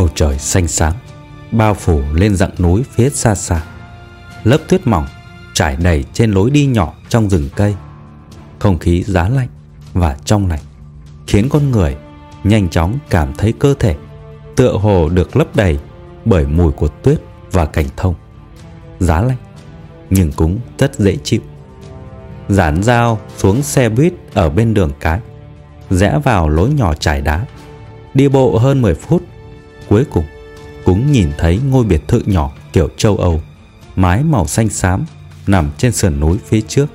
Bầu trời xanh sáng, Bao phủ lên dặng núi phía xa xa. Lớp tuyết mỏng trải đầy trên lối đi nhỏ trong rừng cây. Không khí giá lạnh và trong lành Khiến con người nhanh chóng cảm thấy cơ thể Tựa hồ được lấp đầy bởi mùi của tuyết và cảnh thông. Giá lạnh nhưng cũng rất dễ chịu. Giản dao xuống xe buýt ở bên đường cái Rẽ vào lối nhỏ trải đá Đi bộ hơn 10 phút Cuối cùng, cũng nhìn thấy ngôi biệt thự nhỏ kiểu châu Âu, Mái màu xanh xám, nằm trên sườn núi phía trước.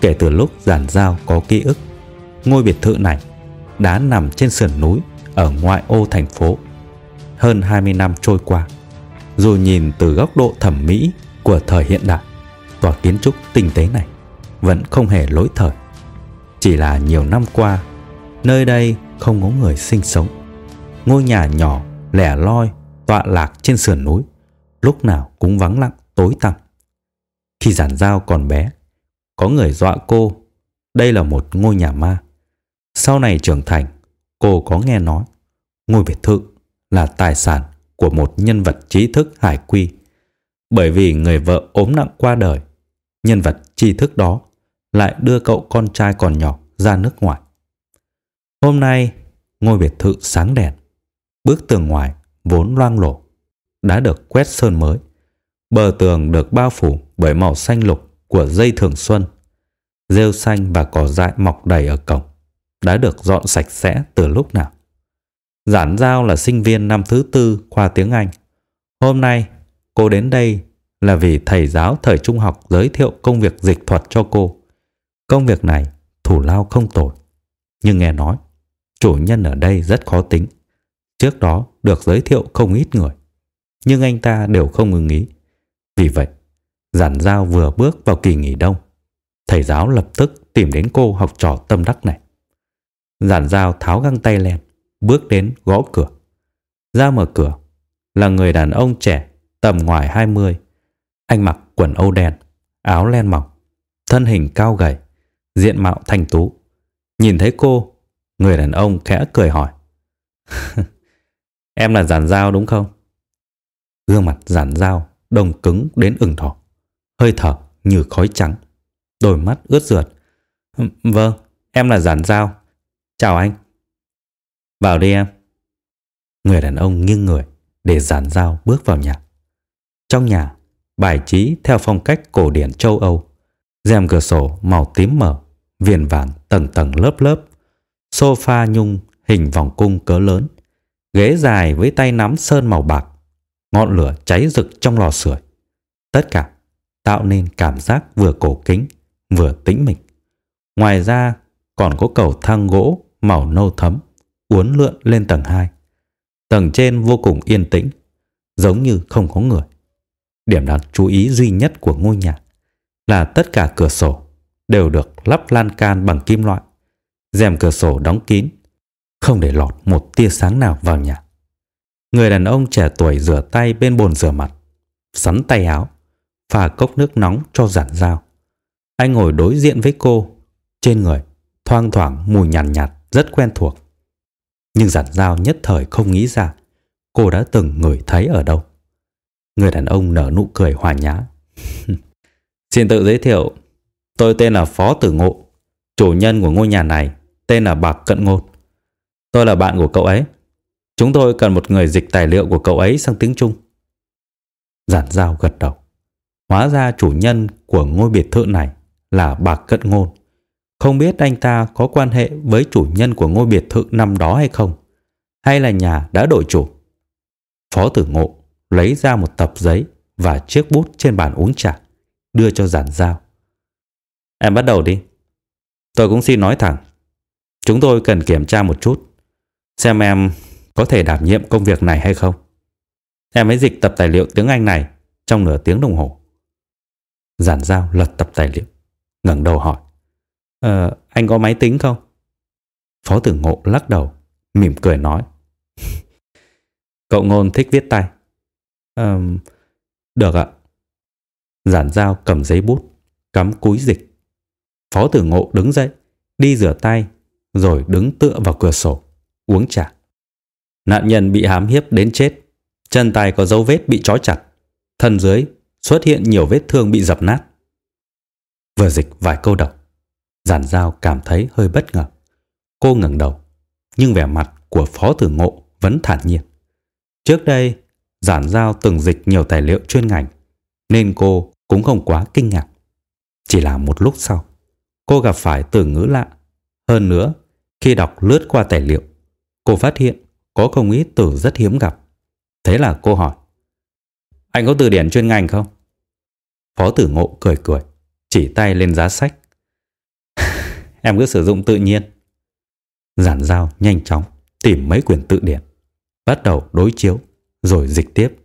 Kể từ lúc giản giao có ký ức, Ngôi biệt thự này đã nằm trên sườn núi ở ngoại ô thành phố. Hơn 20 năm trôi qua, Dù nhìn từ góc độ thẩm mỹ của thời hiện đại Tòa kiến trúc tinh tế này vẫn không hề lỗi thời. Chỉ là nhiều năm qua, Nơi đây không có người sinh sống. Ngôi nhà nhỏ lẻ loi, tọa lạc trên sườn núi. Lúc nào cũng vắng lặng, tối tăm. Khi giản giao còn bé, có người dọa cô, đây là một ngôi nhà ma. Sau này trưởng thành, cô có nghe nói, ngôi biệt thự là tài sản của một nhân vật trí thức hải quy. Bởi vì người vợ ốm nặng qua đời, nhân vật tri thức đó lại đưa cậu con trai còn nhỏ ra nước ngoài. Hôm nay, ngôi biệt thự sáng đèn. Bức tường ngoài vốn loang lổ đã được quét sơn mới. Bờ tường được bao phủ bởi màu xanh lục của dây thường xuân. Rêu xanh và cỏ dại mọc đầy ở cổng đã được dọn sạch sẽ từ lúc nào. Giản Giao là sinh viên năm thứ tư khoa tiếng Anh. Hôm nay cô đến đây là vì thầy giáo thời trung học giới thiệu công việc dịch thuật cho cô. Công việc này thủ lao không tồi. Nhưng nghe nói, chủ nhân ở đây rất khó tính. Trước đó được giới thiệu không ít người, nhưng anh ta đều không ngừng ý. Vì vậy, giản giao vừa bước vào kỳ nghỉ đông. Thầy giáo lập tức tìm đến cô học trò tâm đắc này. Giản giao tháo găng tay len, bước đến gõ cửa. Ra mở cửa là người đàn ông trẻ tầm ngoài 20. Anh mặc quần âu đen, áo len mỏng, thân hình cao gầy, diện mạo thanh tú. Nhìn thấy cô, người đàn ông khẽ cười hỏi. Em là giản dao đúng không? Gương mặt giản dao đông cứng đến ửng đỏ, hơi thở như khói trắng, đôi mắt ướt rượt. Ừ, vâng, em là giản dao. Chào anh. Vào đi em. Người đàn ông nghiêng người để giản dao bước vào nhà. Trong nhà, bài trí theo phong cách cổ điển châu Âu, rèm cửa sổ màu tím mở, viền vàng tầng tầng lớp lớp, sofa nhung hình vòng cung cỡ lớn, ghế dài với tay nắm sơn màu bạc, ngọn lửa cháy rực trong lò sưởi. Tất cả tạo nên cảm giác vừa cổ kính, vừa tĩnh mịch. Ngoài ra còn có cầu thang gỗ màu nâu thấm uốn lượn lên tầng 2. Tầng trên vô cùng yên tĩnh, giống như không có người. Điểm đáng chú ý duy nhất của ngôi nhà là tất cả cửa sổ đều được lắp lan can bằng kim loại. rèm cửa sổ đóng kín không để lọt một tia sáng nào vào nhà. Người đàn ông trẻ tuổi rửa tay bên bồn rửa mặt, sắn tay áo, pha cốc nước nóng cho giản dao. Anh ngồi đối diện với cô, trên người thoang thoảng mùi nhàn nhạt, nhạt rất quen thuộc. Nhưng giản dao nhất thời không nghĩ ra cô đã từng ngửi thấy ở đâu. Người đàn ông nở nụ cười hòa nhã. Xin tự giới thiệu, tôi tên là Phó Tử Ngộ, chủ nhân của ngôi nhà này tên là Bạc Cận Ngôn. Tôi là bạn của cậu ấy. Chúng tôi cần một người dịch tài liệu của cậu ấy sang tiếng Trung. Giản giao gật đầu. Hóa ra chủ nhân của ngôi biệt thự này là bà Cận Ngôn. Không biết anh ta có quan hệ với chủ nhân của ngôi biệt thự năm đó hay không? Hay là nhà đã đổi chủ? Phó tử ngộ lấy ra một tập giấy và chiếc bút trên bàn uống trà, đưa cho giản giao. Em bắt đầu đi. Tôi cũng xin nói thẳng. Chúng tôi cần kiểm tra một chút. Xem em có thể đảm nhiệm công việc này hay không. Em ấy dịch tập tài liệu tiếng Anh này trong nửa tiếng đồng hồ. Giản giao lật tập tài liệu, ngẩng đầu hỏi. Ờ, anh có máy tính không? Phó tử ngộ lắc đầu, mỉm cười nói. Cậu ngôn thích viết tay. Ờ, được ạ. Giản giao cầm giấy bút, cắm cúi dịch. Phó tử ngộ đứng dậy, đi rửa tay, rồi đứng tựa vào cửa sổ, uống trà. Nạn nhân bị hám hiếp đến chết, chân tay có dấu vết bị trói chặt, thân dưới xuất hiện nhiều vết thương bị dập nát. Vừa dịch vài câu đọc, giản giao cảm thấy hơi bất ngờ. Cô ngẩng đầu, nhưng vẻ mặt của Phó Tử Ngộ vẫn thản nhiên. Trước đây, giản giao từng dịch nhiều tài liệu chuyên ngành, nên cô cũng không quá kinh ngạc. Chỉ là một lúc sau, cô gặp phải từ ngữ lạ. Hơn nữa, khi đọc lướt qua tài liệu, cô phát hiện có không ít từ rất hiếm gặp. Thế là cô hỏi, anh có từ điển chuyên ngành không? Phó tử ngộ cười cười, chỉ tay lên giá sách. em cứ sử dụng tự nhiên. Giản giao nhanh chóng tìm mấy quyển tự điển, bắt đầu đối chiếu, rồi dịch tiếp.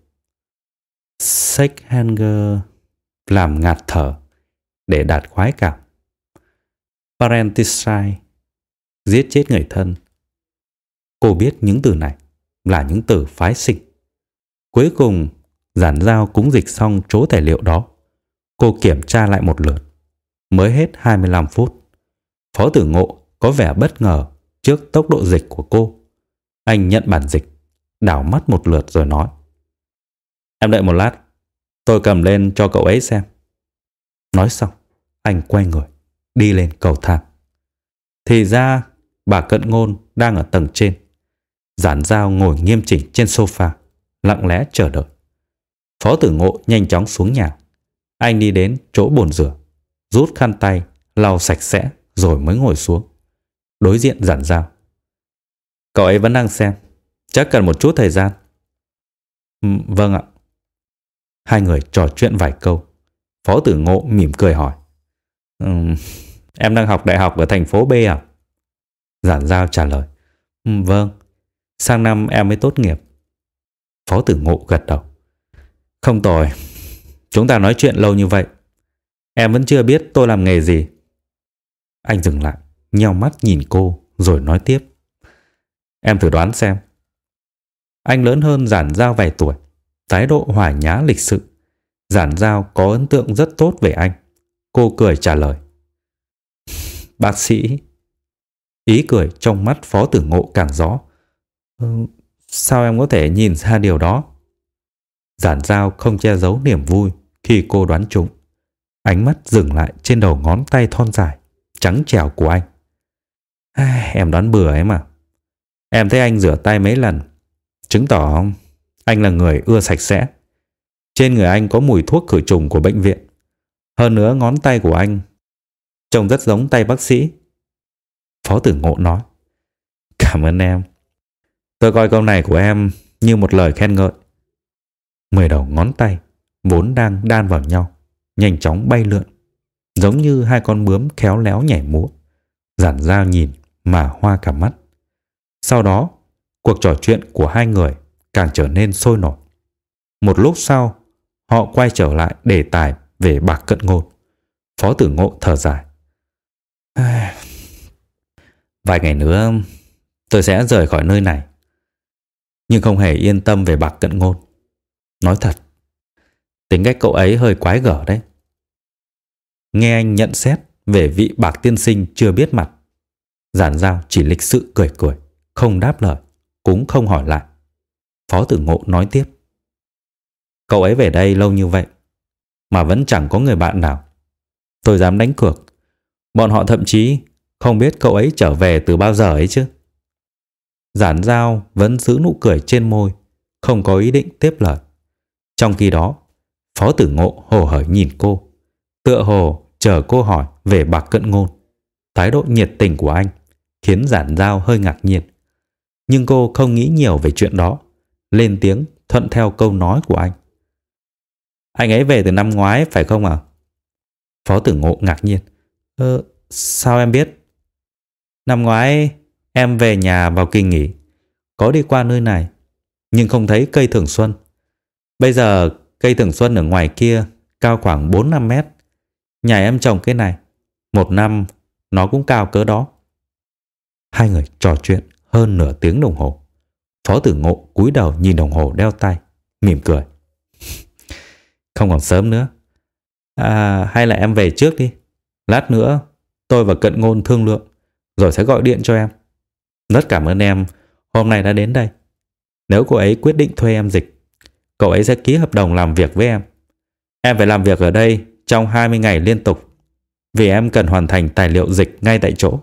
Sách hanger làm ngạt thở để đạt khoái cảm. Parenticide giết chết người thân. Cô biết những từ này là những từ phái sinh. Cuối cùng, giản giao cũng dịch xong chỗ tài liệu đó. Cô kiểm tra lại một lượt. Mới hết 25 phút. Phó tử ngộ có vẻ bất ngờ trước tốc độ dịch của cô. Anh nhận bản dịch, đảo mắt một lượt rồi nói. Em đợi một lát, tôi cầm lên cho cậu ấy xem. Nói xong, anh quay người, đi lên cầu thang. Thì ra, bà Cận Ngôn đang ở tầng trên. Giản dao ngồi nghiêm chỉnh trên sofa, lặng lẽ chờ đợi. Phó tử ngộ nhanh chóng xuống nhà. Anh đi đến chỗ bồn rửa, rút khăn tay, lau sạch sẽ rồi mới ngồi xuống. Đối diện giản dao. Cậu ấy vẫn đang xem, chắc cần một chút thời gian. Ừ, vâng ạ. Hai người trò chuyện vài câu. Phó tử ngộ mỉm cười hỏi. Um, em đang học đại học ở thành phố B à? Giản giao trả lời. Um, vâng, sang năm em mới tốt nghiệp. Phó tử ngộ gật đầu. Không tồi, chúng ta nói chuyện lâu như vậy. Em vẫn chưa biết tôi làm nghề gì. Anh dừng lại, nheo mắt nhìn cô rồi nói tiếp. Em thử đoán xem. Anh lớn hơn giản giao vài tuổi, thái độ hòa nhã lịch sự. Giản giao có ấn tượng rất tốt về anh. Cô cười trả lời. Bác sĩ. Ý cười trong mắt phó tử ngộ càng rõ. Sao em có thể nhìn ra điều đó? Giản dao không che giấu niềm vui khi cô đoán trúng. Ánh mắt dừng lại trên đầu ngón tay thon dài, trắng trẻo của anh. À, em đoán bừa ấy mà. Em thấy anh rửa tay mấy lần, chứng tỏ anh là người ưa sạch sẽ. Trên người anh có mùi thuốc khử trùng của bệnh viện. Hơn nữa ngón tay của anh trông rất giống tay bác sĩ. Phó tử ngộ nói. Cảm ơn em. Tôi coi câu này của em như một lời khen ngợi. Mười đầu ngón tay vốn đang đan vào nhau, nhanh chóng bay lượn, giống như hai con bướm khéo léo nhảy múa. Giản dao nhìn mà hoa cả mắt. Sau đó, cuộc trò chuyện của hai người càng trở nên sôi nổi. Một lúc sau, họ quay trở lại đề tài về bạc cận ngôn. Phó tử ngộ thở dài. Vài ngày nữa tôi sẽ rời khỏi nơi này. Nhưng không hề yên tâm về bạc cận ngôn. Nói thật, tính cách cậu ấy hơi quái gở đấy. Nghe anh nhận xét về vị bạc tiên sinh chưa biết mặt. Giản giao chỉ lịch sự cười cười, không đáp lời, cũng không hỏi lại. Phó tử ngộ nói tiếp. Cậu ấy về đây lâu như vậy, mà vẫn chẳng có người bạn nào. Tôi dám đánh cược, bọn họ thậm chí Không biết cậu ấy trở về từ bao giờ ấy chứ Giản giao vẫn giữ nụ cười trên môi Không có ý định tiếp lời Trong khi đó Phó tử ngộ hồ hởi nhìn cô Tựa hồ chờ cô hỏi về bạc cận ngôn Thái độ nhiệt tình của anh Khiến giản giao hơi ngạc nhiên Nhưng cô không nghĩ nhiều về chuyện đó Lên tiếng thuận theo câu nói của anh Anh ấy về từ năm ngoái phải không ạ? À? Phó tử ngộ ngạc nhiên Ờ, sao em biết? Năm ngoái em về nhà vào kỳ nghỉ. Có đi qua nơi này, Nhưng không thấy cây thường xuân. Bây giờ, cây thường xuân ở ngoài kia Cao khoảng 4-5 mét. Nhà em trồng cái này, Một năm nó cũng cao cỡ đó. Hai người trò chuyện hơn nửa tiếng đồng hồ. Phó tử ngộ cúi đầu nhìn đồng hồ đeo tay, Mỉm cười. Không còn sớm nữa. À hay là em về trước đi. Lát nữa tôi và cận ngôn thương lượng, Rồi sẽ gọi điện cho em. Rất cảm ơn em. Hôm nay đã đến đây. Nếu cô ấy quyết định thuê em dịch, Cậu ấy sẽ ký hợp đồng làm việc với em. Em phải làm việc ở đây Trong 20 ngày liên tục, Vì em cần hoàn thành tài liệu dịch ngay tại chỗ.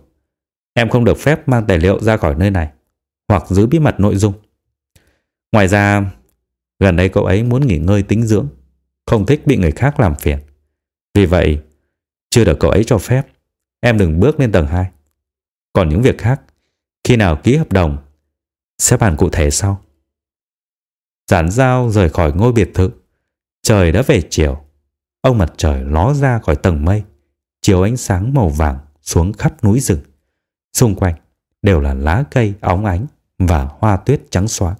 Em không được phép mang tài liệu ra khỏi nơi này Hoặc giữ bí mật nội dung. Ngoài ra, Gần đây cậu ấy muốn nghỉ ngơi tính dưỡng, Không thích bị người khác làm phiền. Vì vậy, Chưa được cậu ấy cho phép, Em đừng bước lên tầng 2 Còn những việc khác khi nào ký hợp đồng, Sẽ bàn cụ thể sau. Giản dao rời khỏi ngôi biệt thự. Trời đã về chiều. Ông mặt trời ló ra khỏi tầng mây. Chiếu ánh sáng màu vàng xuống khắp núi rừng. Xung quanh đều là lá cây óng ánh Và hoa tuyết trắng xóa.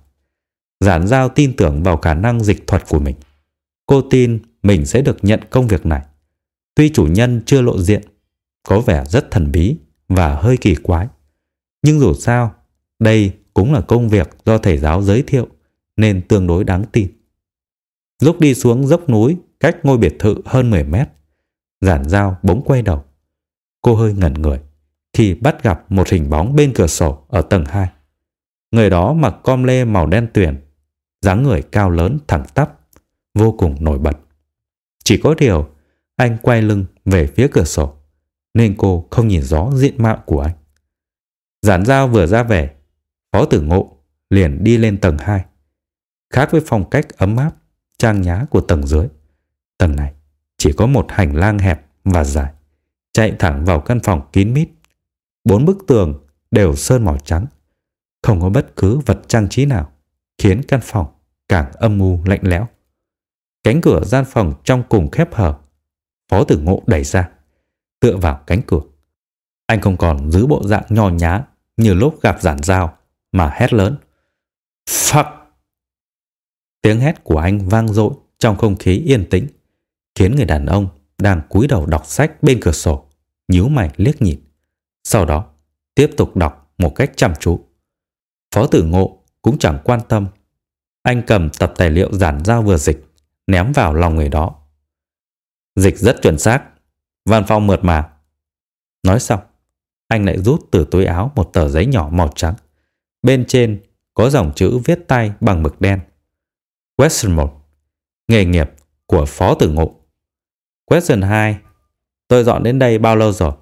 Giản giao tin tưởng vào khả năng dịch thuật của mình. Cô tin mình sẽ được nhận công việc này. Tuy chủ nhân chưa lộ diện, Có vẻ rất thần bí Và hơi kỳ quái. Nhưng dù sao Đây cũng là công việc do thầy giáo giới thiệu nên tương đối đáng tin. Lúc đi xuống dốc núi cách ngôi biệt thự hơn 10 mét, giản dao bỗng quay đầu. Cô hơi ngẩn người khi bắt gặp một hình bóng bên cửa sổ ở tầng 2. Người đó mặc com lê màu đen tuyền, dáng người cao lớn thẳng tắp, vô cùng nổi bật. Chỉ có điều, anh quay lưng về phía cửa sổ, nên cô không nhìn rõ diện mạo của anh. Giản dao vừa ra về, Phó tử ngộ liền đi lên tầng 2 khác với phong cách ấm áp, trang nhã của tầng dưới. Tầng này chỉ có một hành lang hẹp và dài, chạy thẳng vào căn phòng kín mít. Bốn bức tường đều sơn màu trắng, không có bất cứ vật trang trí nào, khiến căn phòng càng âm u lạnh lẽo. Cánh cửa gian phòng trong cùng khép hờ Phó Tử Ngộ đẩy ra, tựa vào cánh cửa. Anh không còn giữ bộ dạng nho nhá như lúc gặp giản dao mà hét lớn. Fuck! Tiếng hét của anh vang dội trong không khí yên tĩnh, khiến người đàn ông đang cúi đầu đọc sách bên cửa sổ, nhíu mày liếc nhìn. Sau đó, tiếp tục đọc một cách chăm chú. Phó tử ngộ cũng chẳng quan tâm. Anh cầm tập tài liệu giản giao vừa dịch, ném vào lòng người đó. Dịch rất chuẩn xác, văn phong mượt mà. Nói xong, anh lại rút từ túi áo một tờ giấy nhỏ màu trắng. Bên trên có dòng chữ viết tay bằng mực đen. Question 1. Nghề nghiệp của Phó Tử Ngộ. Question 2. Tôi dọn đến đây bao lâu rồi?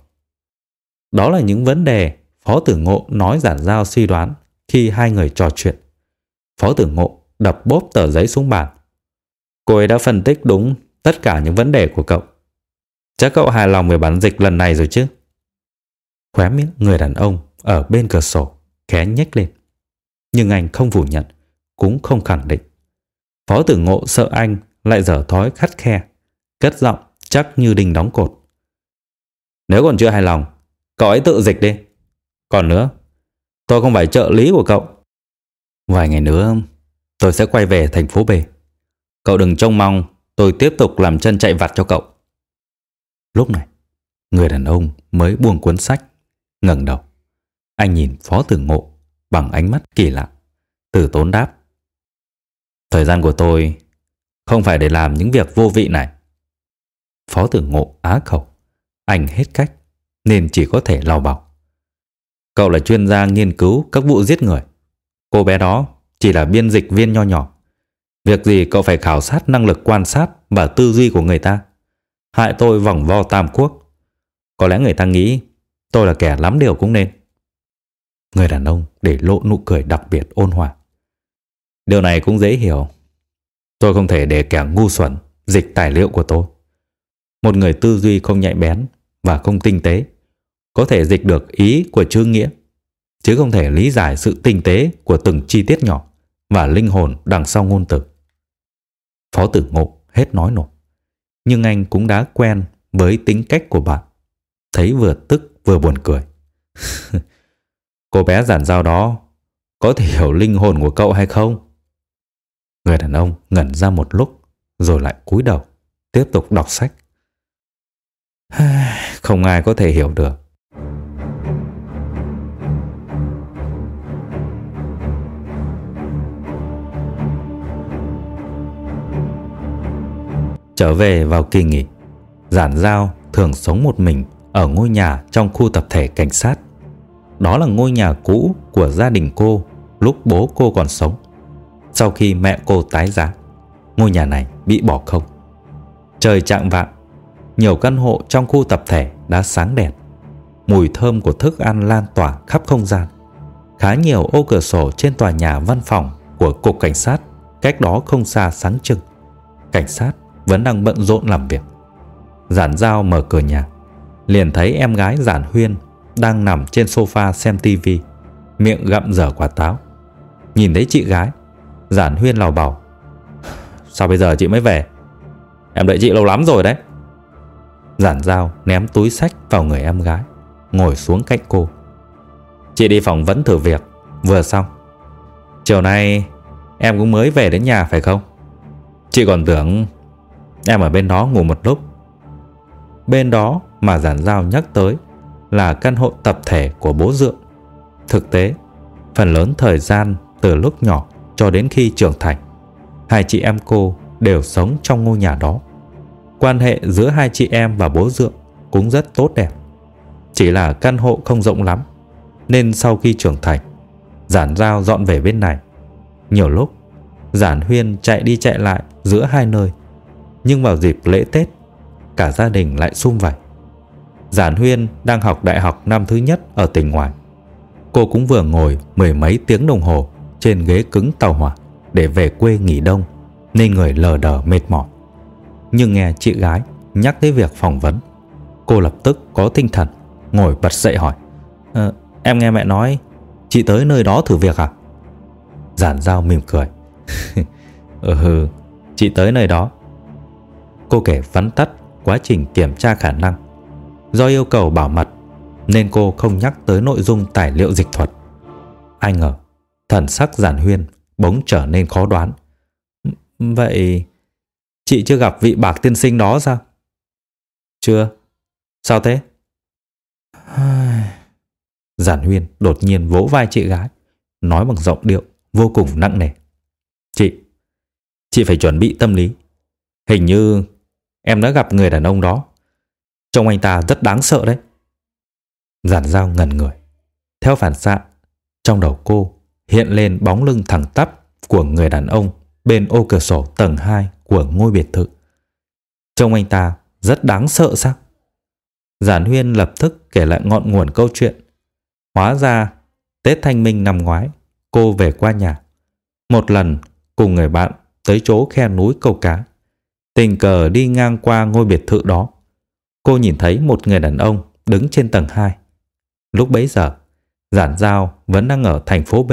Đó là những vấn đề Phó Tử Ngộ nói giản giao suy đoán khi hai người trò chuyện. Phó Tử Ngộ đập bốp tờ giấy xuống bàn. Cô ấy đã phân tích đúng tất cả những vấn đề của cậu. Chắc cậu hài lòng về bản dịch lần này rồi chứ? Khóe miệng người đàn ông ở bên cửa sổ khẽ nhếch lên. Nhưng anh không phủ nhận, cũng không khẳng định. Phó tử ngộ sợ anh lại dở thói khắt khe, cất giọng chắc như đình đóng cột. Nếu còn chưa hài lòng, cậu ấy tự dịch đi. Còn nữa, tôi không phải trợ lý của cậu. Vài ngày nữa, tôi sẽ quay về thành phố B. Cậu đừng trông mong tôi tiếp tục làm chân chạy vặt cho cậu. Lúc này, người đàn ông mới buông cuốn sách, ngẩng đầu. Anh nhìn Phó Tử Ngộ bằng ánh mắt kỳ lạ. Từ tốn đáp. Thời gian của tôi không phải để làm những việc vô vị này. Phó tử ngộ á khẩu. Anh hết cách, nên chỉ có thể lau bảo. Cậu là chuyên gia nghiên cứu các vụ giết người. Cô bé đó chỉ là biên dịch viên nho nhỏ. Việc gì cậu phải khảo sát năng lực quan sát và tư duy của người ta. Hại tôi vòng vo tam quốc. Có lẽ người ta nghĩ Tôi là kẻ lắm điều cũng nên. Người đàn ông để lộ nụ cười đặc biệt ôn hòa. Điều này cũng dễ hiểu. Tôi không thể để kẻ ngu xuẩn dịch tài liệu của tôi. Một người tư duy không nhạy bén và không tinh tế có thể dịch được ý của chữ nghĩa, chứ không thể lý giải sự tinh tế của từng chi tiết nhỏ và linh hồn đằng sau ngôn từ. Phó tử ngộ hết nói nổi. Nhưng anh cũng đã quen với tính cách của bạn. Thấy vừa tức vừa buồn cười. Cô bé giản giao đó có thể hiểu linh hồn của cậu hay không? Người đàn ông ngẩn ra một lúc rồi lại cúi đầu tiếp tục đọc sách. Không ai có thể hiểu được. Trở về vào kỳ nghỉ, Giản Giao thường sống một mình ở ngôi nhà trong khu tập thể cảnh sát. Đó là ngôi nhà cũ của gia đình cô lúc bố cô còn sống. Sau khi mẹ cô tái giá, ngôi nhà này bị bỏ không. Trời chạng vạng, nhiều căn hộ trong khu tập thể đã sáng đèn. Mùi thơm của thức ăn lan tỏa khắp không gian. Khá nhiều ô cửa sổ trên tòa nhà văn phòng của cục cảnh sát cách đó không xa sáng trưng. Cảnh sát vẫn đang bận rộn làm việc. Giản Giao mở cửa nhà, liền thấy em gái Giản Huyên đang nằm trên sofa xem tivi, miệng gặm dở quả táo. Nhìn thấy chị gái, Giản Huyên lào bảo Sao bây giờ chị mới về? Em đợi chị lâu lắm rồi đấy. Giản Giao ném túi sách vào người em gái, ngồi xuống cạnh cô. Chị đi phỏng vấn thử việc, vừa xong. Chiều nay em cũng mới về đến nhà phải không? Chị còn tưởng Em ở bên đó ngủ một lúc Bên đó mà giản giao nhắc tới Là căn hộ tập thể của bố dượng. Thực tế Phần lớn thời gian từ lúc nhỏ Cho đến khi trưởng thành Hai chị em cô đều sống trong ngôi nhà đó. Quan hệ giữa hai chị em và bố dượng Cũng rất tốt đẹp. Chỉ là căn hộ không rộng lắm Nên sau khi trưởng thành Giản giao dọn về bên này. Nhiều lúc Giản huyên chạy đi chạy lại giữa hai nơi nhưng vào dịp lễ Tết, cả gia đình lại sum vầy. Giản Huyên đang học đại học năm thứ nhất ở tỉnh ngoài. Cô cũng vừa ngồi mười mấy tiếng đồng hồ trên ghế cứng tàu hỏa để về quê nghỉ đông nên người lờ đờ mệt mỏi. Nhưng nghe chị gái nhắc tới việc phỏng vấn, cô lập tức có tinh thần, ngồi bật dậy hỏi. À, em nghe mẹ nói chị tới nơi đó thử việc à? Giản Giao mỉm cười. ừ, chị tới nơi đó Cô kể vắn tắt quá trình kiểm tra khả năng. Do yêu cầu bảo mật nên cô không nhắc tới nội dung tài liệu dịch thuật. Ai ngờ, thần sắc giản huyên bỗng trở nên khó đoán. Vậy chị chưa gặp vị bạc tiên sinh đó sao? Chưa. Sao thế? Giản huyên đột nhiên vỗ vai chị gái, nói bằng giọng điệu vô cùng nặng nề. Chị, chị phải chuẩn bị tâm lý. Hình như Em đã gặp người đàn ông đó. Trông anh ta rất đáng sợ đấy. Giản dao ngần người. Theo phản xạ, trong đầu cô hiện lên bóng lưng thẳng tắp của người đàn ông bên ô cửa sổ tầng 2 của ngôi biệt thự. Trông anh ta rất đáng sợ sao? Giản Huyên lập tức kể lại ngọn nguồn câu chuyện. Hóa ra, Tết Thanh Minh năm ngoái, cô về qua nhà. Một lần cùng người bạn tới chỗ khe núi câu cá. Tình cờ đi ngang qua ngôi biệt thự đó, cô nhìn thấy một người đàn ông đứng trên tầng 2. Lúc bấy giờ, Giản Giao vẫn đang ở thành phố B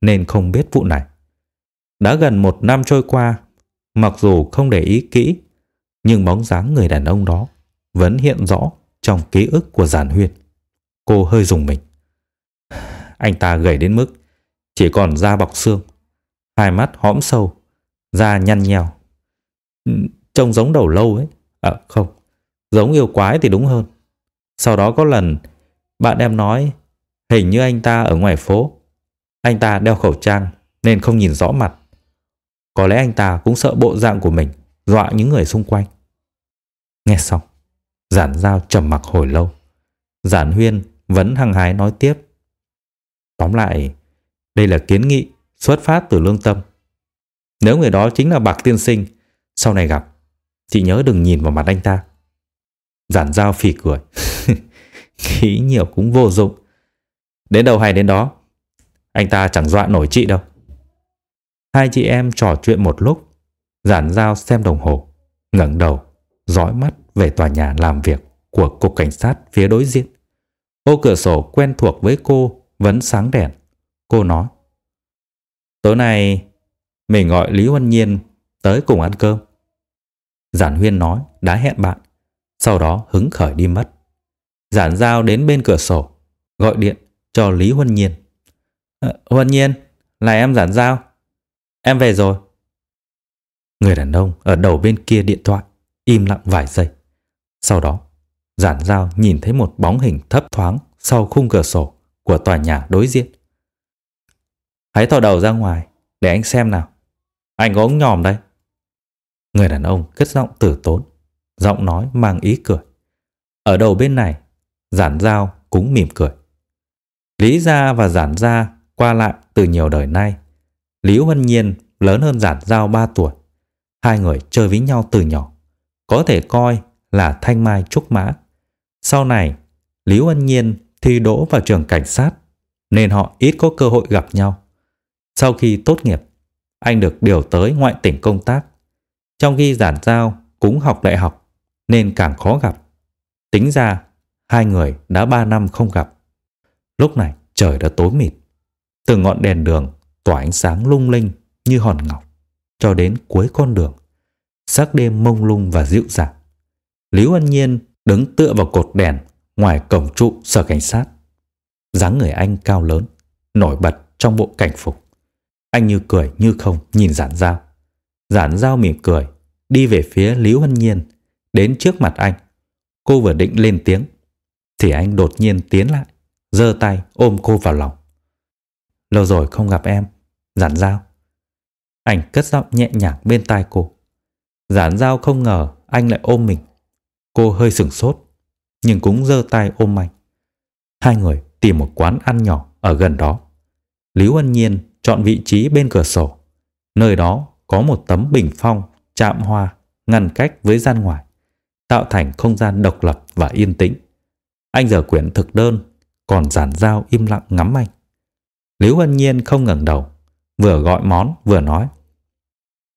nên không biết vụ này. Đã gần một năm trôi qua, mặc dù không để ý kỹ, nhưng bóng dáng người đàn ông đó vẫn hiện rõ trong ký ức của Giản Huyên. Cô hơi dùng mình. Anh ta gầy đến mức chỉ còn da bọc xương, hai mắt hõm sâu, da nhăn nhèo. Trông giống đầu lâu ấy. À không, giống yêu quái thì đúng hơn. Sau đó có lần bạn em nói hình như anh ta ở ngoài phố. Anh ta đeo khẩu trang nên không nhìn rõ mặt. Có lẽ anh ta cũng sợ bộ dạng của mình dọa những người xung quanh. Nghe xong, giản giao trầm mặc hồi lâu. Giản huyên vẫn hăng hái nói tiếp. Tóm lại, đây là kiến nghị xuất phát từ lương tâm. Nếu người đó chính là bạc tiên sinh, sau này gặp, chị nhớ đừng nhìn vào mặt anh ta. Giản giao phì cười. Nghĩ nhiều cũng vô dụng. Đến đâu hay đến đó. Anh ta chẳng dọa nổi chị đâu. Hai chị em trò chuyện một lúc. Giản giao xem đồng hồ. ngẩng đầu, dõi mắt về tòa nhà làm việc của cục cảnh sát phía đối diện. Ô cửa sổ quen thuộc với cô vẫn sáng đèn. Cô nói. Tối nay mình gọi Lý Huân Nhiên tới cùng ăn cơm. Giản Huyên nói đã hẹn bạn, sau đó hứng khởi đi mất. Giản Giao đến bên cửa sổ, gọi điện cho Lý Huân Nhiên. À, Huân Nhiên, là em Giản Giao. Em về rồi. Người đàn ông ở đầu bên kia điện thoại im lặng vài giây. Sau đó, Giản Giao nhìn thấy một bóng hình thấp thoáng sau khung cửa sổ của tòa nhà đối diện. Hãy thò đầu ra ngoài để anh xem nào. Anh có ống nhòm đây. Người đàn ông cất giọng tử tốn, giọng nói mang ý cười. Ở đầu bên này, giản giao cũng mỉm cười. Lý gia và giản gia qua lại từ nhiều đời nay. Lý Huân Nhiên lớn hơn giản giao 3 tuổi. Hai người chơi với nhau từ nhỏ. Có thể coi là thanh mai trúc mã. Sau này, Lý Huân Nhiên thi đỗ vào trường cảnh sát nên họ ít có cơ hội gặp nhau. Sau khi tốt nghiệp, anh được điều tới ngoại tỉnh công tác. Trong khi giản giao cũng học đại học nên càng khó gặp. Tính ra, hai người đã ba năm không gặp. Lúc này trời đã tối mịt. Từ ngọn đèn đường tỏa ánh sáng lung linh như hòn ngọc cho đến cuối con đường. Sắc đêm mông lung và dịu dàng. Lý Hoan Nhiên đứng tựa vào cột đèn ngoài cổng trụ sở cảnh sát. dáng người anh cao lớn, nổi bật trong bộ cảnh phục. Anh như cười như không nhìn giản giao. Giản giao mỉm cười, đi về phía Lý Hoan Nhiên, đến trước mặt anh. Cô vừa định lên tiếng, thì anh đột nhiên tiến lại, giơ tay ôm cô vào lòng. Lâu rồi không gặp em, giản giao. Anh cất giọng nhẹ nhàng bên tai cô. Giản giao không ngờ anh lại ôm mình. Cô hơi sửng sốt, nhưng cũng giơ tay ôm anh. Hai người tìm một quán ăn nhỏ ở gần đó. Lý Huân Nhiên chọn vị trí bên cửa sổ. Nơi đó có một tấm bình phong, chạm hoa, ngăn cách với gian ngoài, tạo thành không gian độc lập và yên tĩnh. Anh giờ quyển thực đơn, còn giản dao im lặng ngắm anh. Lý Hân Nhiên không ngẩng đầu, vừa gọi món vừa nói.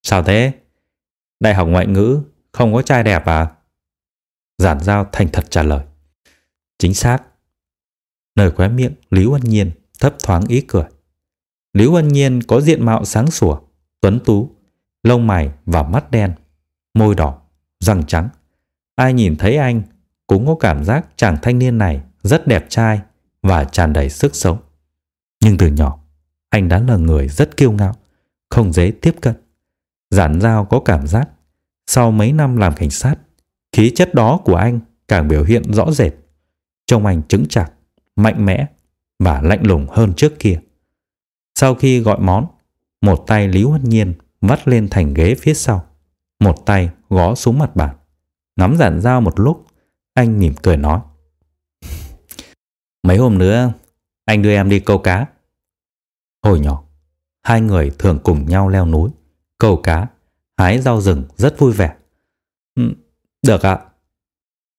Sao thế? Đại học ngoại ngữ không có trai đẹp à? Giản dao thành thật trả lời. Chính xác. Nơi khóe miệng Lý Hân Nhiên thấp thoáng ý cười. Lý Hân Nhiên có diện mạo sáng sủa, tuấn tú, lông mày và mắt đen, môi đỏ, răng trắng. Ai nhìn thấy anh cũng có cảm giác chàng thanh niên này rất đẹp trai và tràn đầy sức sống. Nhưng từ nhỏ, anh đã là người rất kiêu ngạo, không dễ tiếp cận. Giản giao có cảm giác sau mấy năm làm cảnh sát, khí chất đó của anh càng biểu hiện rõ rệt. Trông anh chứng chạc, mạnh mẽ và lạnh lùng hơn trước kia. Sau khi gọi món, một tay Lý Hoan Nhiên vắt lên thành ghế phía sau, một tay gõ xuống mặt bàn. Ngắm giản dao một lúc, anh mỉm cười nói. Mấy hôm nữa, anh đưa em đi câu cá. Hồi nhỏ, hai người thường cùng nhau leo núi, câu cá, hái rau rừng rất vui vẻ. Ừ, được ạ.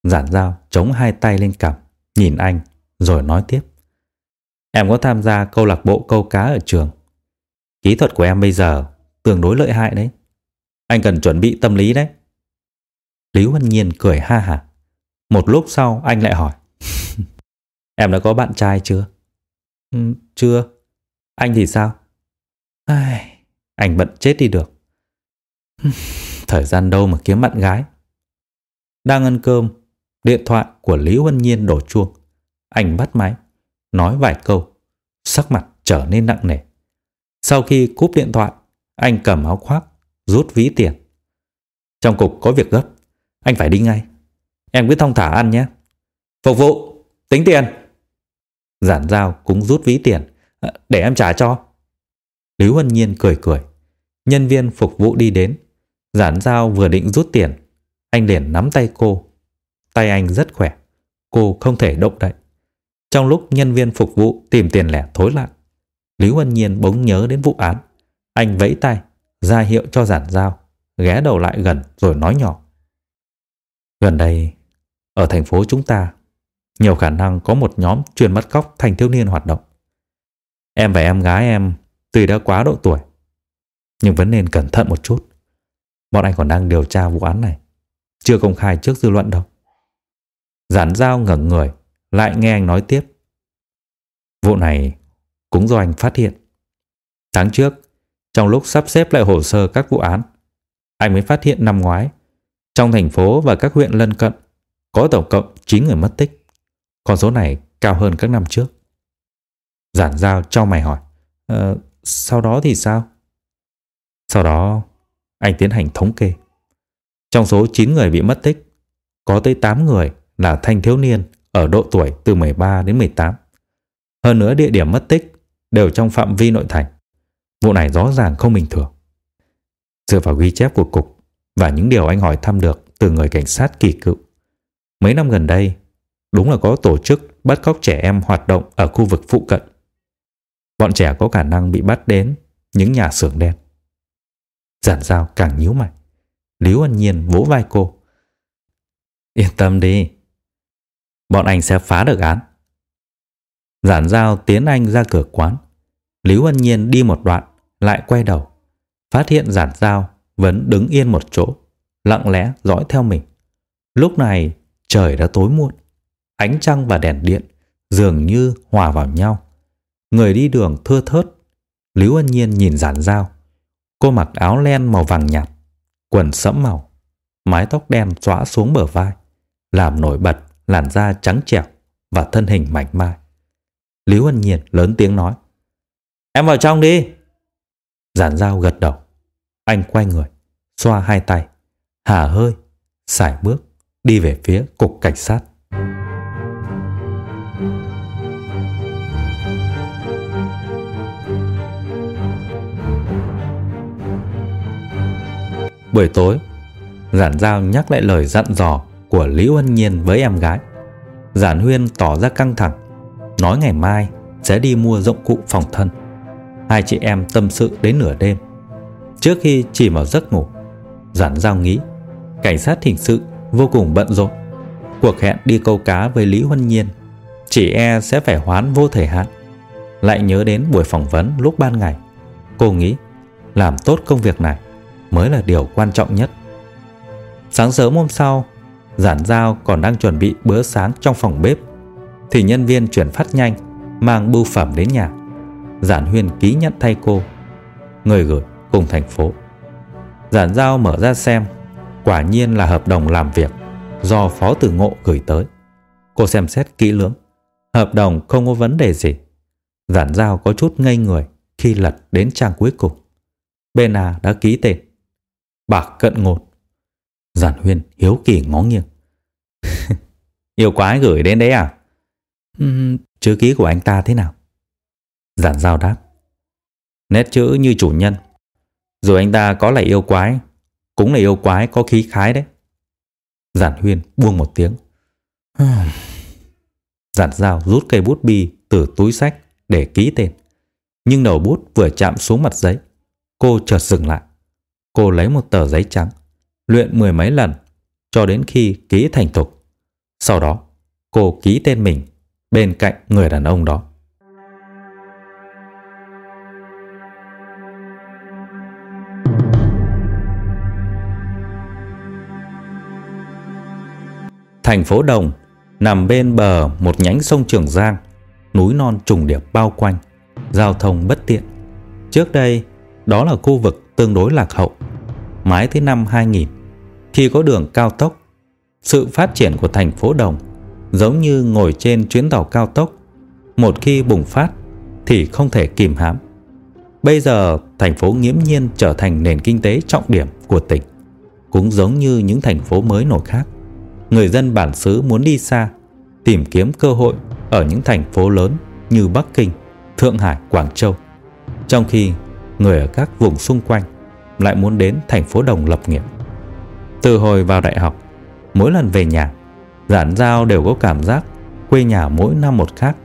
Giản dao chống hai tay lên cằm, nhìn anh, rồi nói tiếp. Em có tham gia câu lạc bộ câu cá ở trường. Kỹ thuật của em bây giờ tương đối lợi hại đấy. Anh cần chuẩn bị tâm lý đấy. Lý Huân Nhiên cười ha hả. Một lúc sau anh lại hỏi. em đã có bạn trai chưa? Ừ, chưa. Anh thì sao? Ai, anh bận chết đi được. Thời gian đâu mà kiếm bạn gái. Đang ăn cơm, điện thoại của Lý Huân Nhiên đổ chuông. Anh bắt máy nói vài câu, sắc mặt trở nên nặng nề. Sau khi cúp điện thoại, anh cầm áo khoác, rút ví tiền. Trong cục có việc gấp, anh phải đi ngay. Em cứ thong thả ăn nhé. Phục vụ, tính tiền. Giản giao cũng rút ví tiền, à, để em trả cho. Lý Huân Nhiên cười cười. Nhân viên phục vụ đi đến. Giản giao vừa định rút tiền. Anh liền nắm tay cô. Tay anh rất khỏe. Cô không thể động đậy. Trong lúc nhân viên phục vụ tìm tiền lẻ thối lại, Lý Huân Nhiên bỗng nhớ đến vụ án. Anh vẫy tay, ra hiệu cho giản giao, ghé đầu lại gần rồi nói nhỏ. Gần đây, ở thành phố chúng ta, nhiều khả năng có một nhóm chuyên bắt cóc thanh thiếu niên hoạt động. Em và em gái em tuy đã quá độ tuổi, nhưng vẫn nên cẩn thận một chút. Bọn anh còn đang điều tra vụ án này, chưa công khai trước dư luận đâu. Giản dao ngẩng người, lại nghe anh nói tiếp. Vụ này cũng do anh phát hiện. Tháng trước, trong lúc sắp xếp lại hồ sơ các vụ án, anh mới phát hiện năm ngoái, trong thành phố và các huyện lân cận, có tổng cộng 9 người mất tích. Con số này cao hơn các năm trước. Giản giao cho mày hỏi, ờ, sau đó thì sao? Sau đó, anh tiến hành thống kê. Trong số 9 người bị mất tích, có tới 8 người là thanh thiếu niên ở độ tuổi từ 13 đến 18. Hơn nữa địa điểm mất tích đều trong phạm vi nội thành. Vụ này rõ ràng không bình thường. Dựa vào ghi chép của cục và những điều anh hỏi thăm được từ người cảnh sát kỳ cựu, mấy năm gần đây đúng là có tổ chức bắt cóc trẻ em hoạt động ở khu vực phụ cận. Bọn trẻ có khả năng bị bắt đến những nhà xưởng đen. Giản dao càng nhíu mày. Lý an Nhiên vỗ vai cô. Yên tâm đi. Bọn anh sẽ phá được án. Giản dao tiến anh ra cửa quán. Lý an Nhiên đi một đoạn, lại quay đầu. Phát hiện giản dao vẫn đứng yên một chỗ, lặng lẽ dõi theo mình. Lúc này trời đã tối muộn. Ánh trăng và đèn điện dường như hòa vào nhau. Người đi đường thưa thớt. Lý Ân Nhiên nhìn giản dao. Cô mặc áo len màu vàng nhạt, quần sẫm màu, mái tóc đen xõa xuống bờ vai, làm nổi bật làn da trắng trẻo và thân hình mảnh mai. Lý Huân Nhiên lớn tiếng nói. Em vào trong đi. Giản dao gật đầu. Anh quay người, xoa hai tay, hà hơi, sải bước, đi về phía cục cảnh sát. Buổi tối, Giản Giao nhắc lại lời dặn dò của Lý Huân Nhiên với em gái. Giản Huyên tỏ ra căng thẳng, nói ngày mai sẽ đi mua dụng cụ phòng thân. Hai chị em tâm sự đến nửa đêm. Trước khi chỉ vào giấc ngủ, Giản Giao nghĩ cảnh sát hình sự vô cùng bận rộn. Cuộc hẹn đi câu cá với Lý Huân Nhiên chỉ e sẽ phải hoán vô thời hạn. Lại nhớ đến buổi phỏng vấn lúc ban ngày. Cô nghĩ làm tốt công việc này mới là điều quan trọng nhất. Sáng sớm hôm sau, Giản Giao còn đang chuẩn bị bữa sáng trong phòng bếp thì nhân viên chuyển phát nhanh mang bưu phẩm đến nhà. Giản Huyên ký nhận thay cô, người gửi cùng thành phố. Giản Giao mở ra xem, quả nhiên là hợp đồng làm việc do Phó Tử Ngộ gửi tới. Cô xem xét kỹ lưỡng, hợp đồng không có vấn đề gì. Giản Giao có chút ngây người khi lật đến trang cuối cùng. Bên A đã ký tên. Bạc cận ngột. Giản Huyên hiếu kỳ ngó nghiêng. Yêu quái gửi đến đấy à? Uhm, chữ ký của anh ta thế nào? Giản giao đáp. Nét chữ như chủ nhân. Rồi anh ta có là yêu quái, cũng là yêu quái có khí khái đấy. Giản Huyên buông một tiếng. Giản giao rút cây bút bi từ túi sách để ký tên. Nhưng đầu bút vừa chạm xuống mặt giấy, cô chợt dừng lại. Cô lấy một tờ giấy trắng, luyện mười mấy lần cho đến khi ký thành thục. Sau đó, cô ký tên mình bên cạnh người đàn ông đó. Thành phố Đồng nằm bên bờ một nhánh sông Trường Giang, núi non trùng điệp bao quanh, giao thông bất tiện. Trước đây, đó là khu vực tương đối lạc hậu. Mãi tới năm 2000, khi có đường cao tốc, sự phát triển của thành phố Đồng giống như ngồi trên chuyến tàu cao tốc. Một khi bùng phát thì không thể kìm hãm. Bây giờ thành phố nghiễm nhiên trở thành nền kinh tế trọng điểm của tỉnh. Cũng giống như những thành phố mới nổi khác. Người dân bản xứ muốn đi xa, tìm kiếm cơ hội ở những thành phố lớn như Bắc Kinh, Thượng Hải, Quảng Châu. Trong khi người ở các vùng xung quanh lại muốn đến thành phố Đồng lập nghiệp. Từ hồi vào đại học, mỗi lần về nhà, Giản Giao đều có cảm giác quê nhà mỗi năm một khác.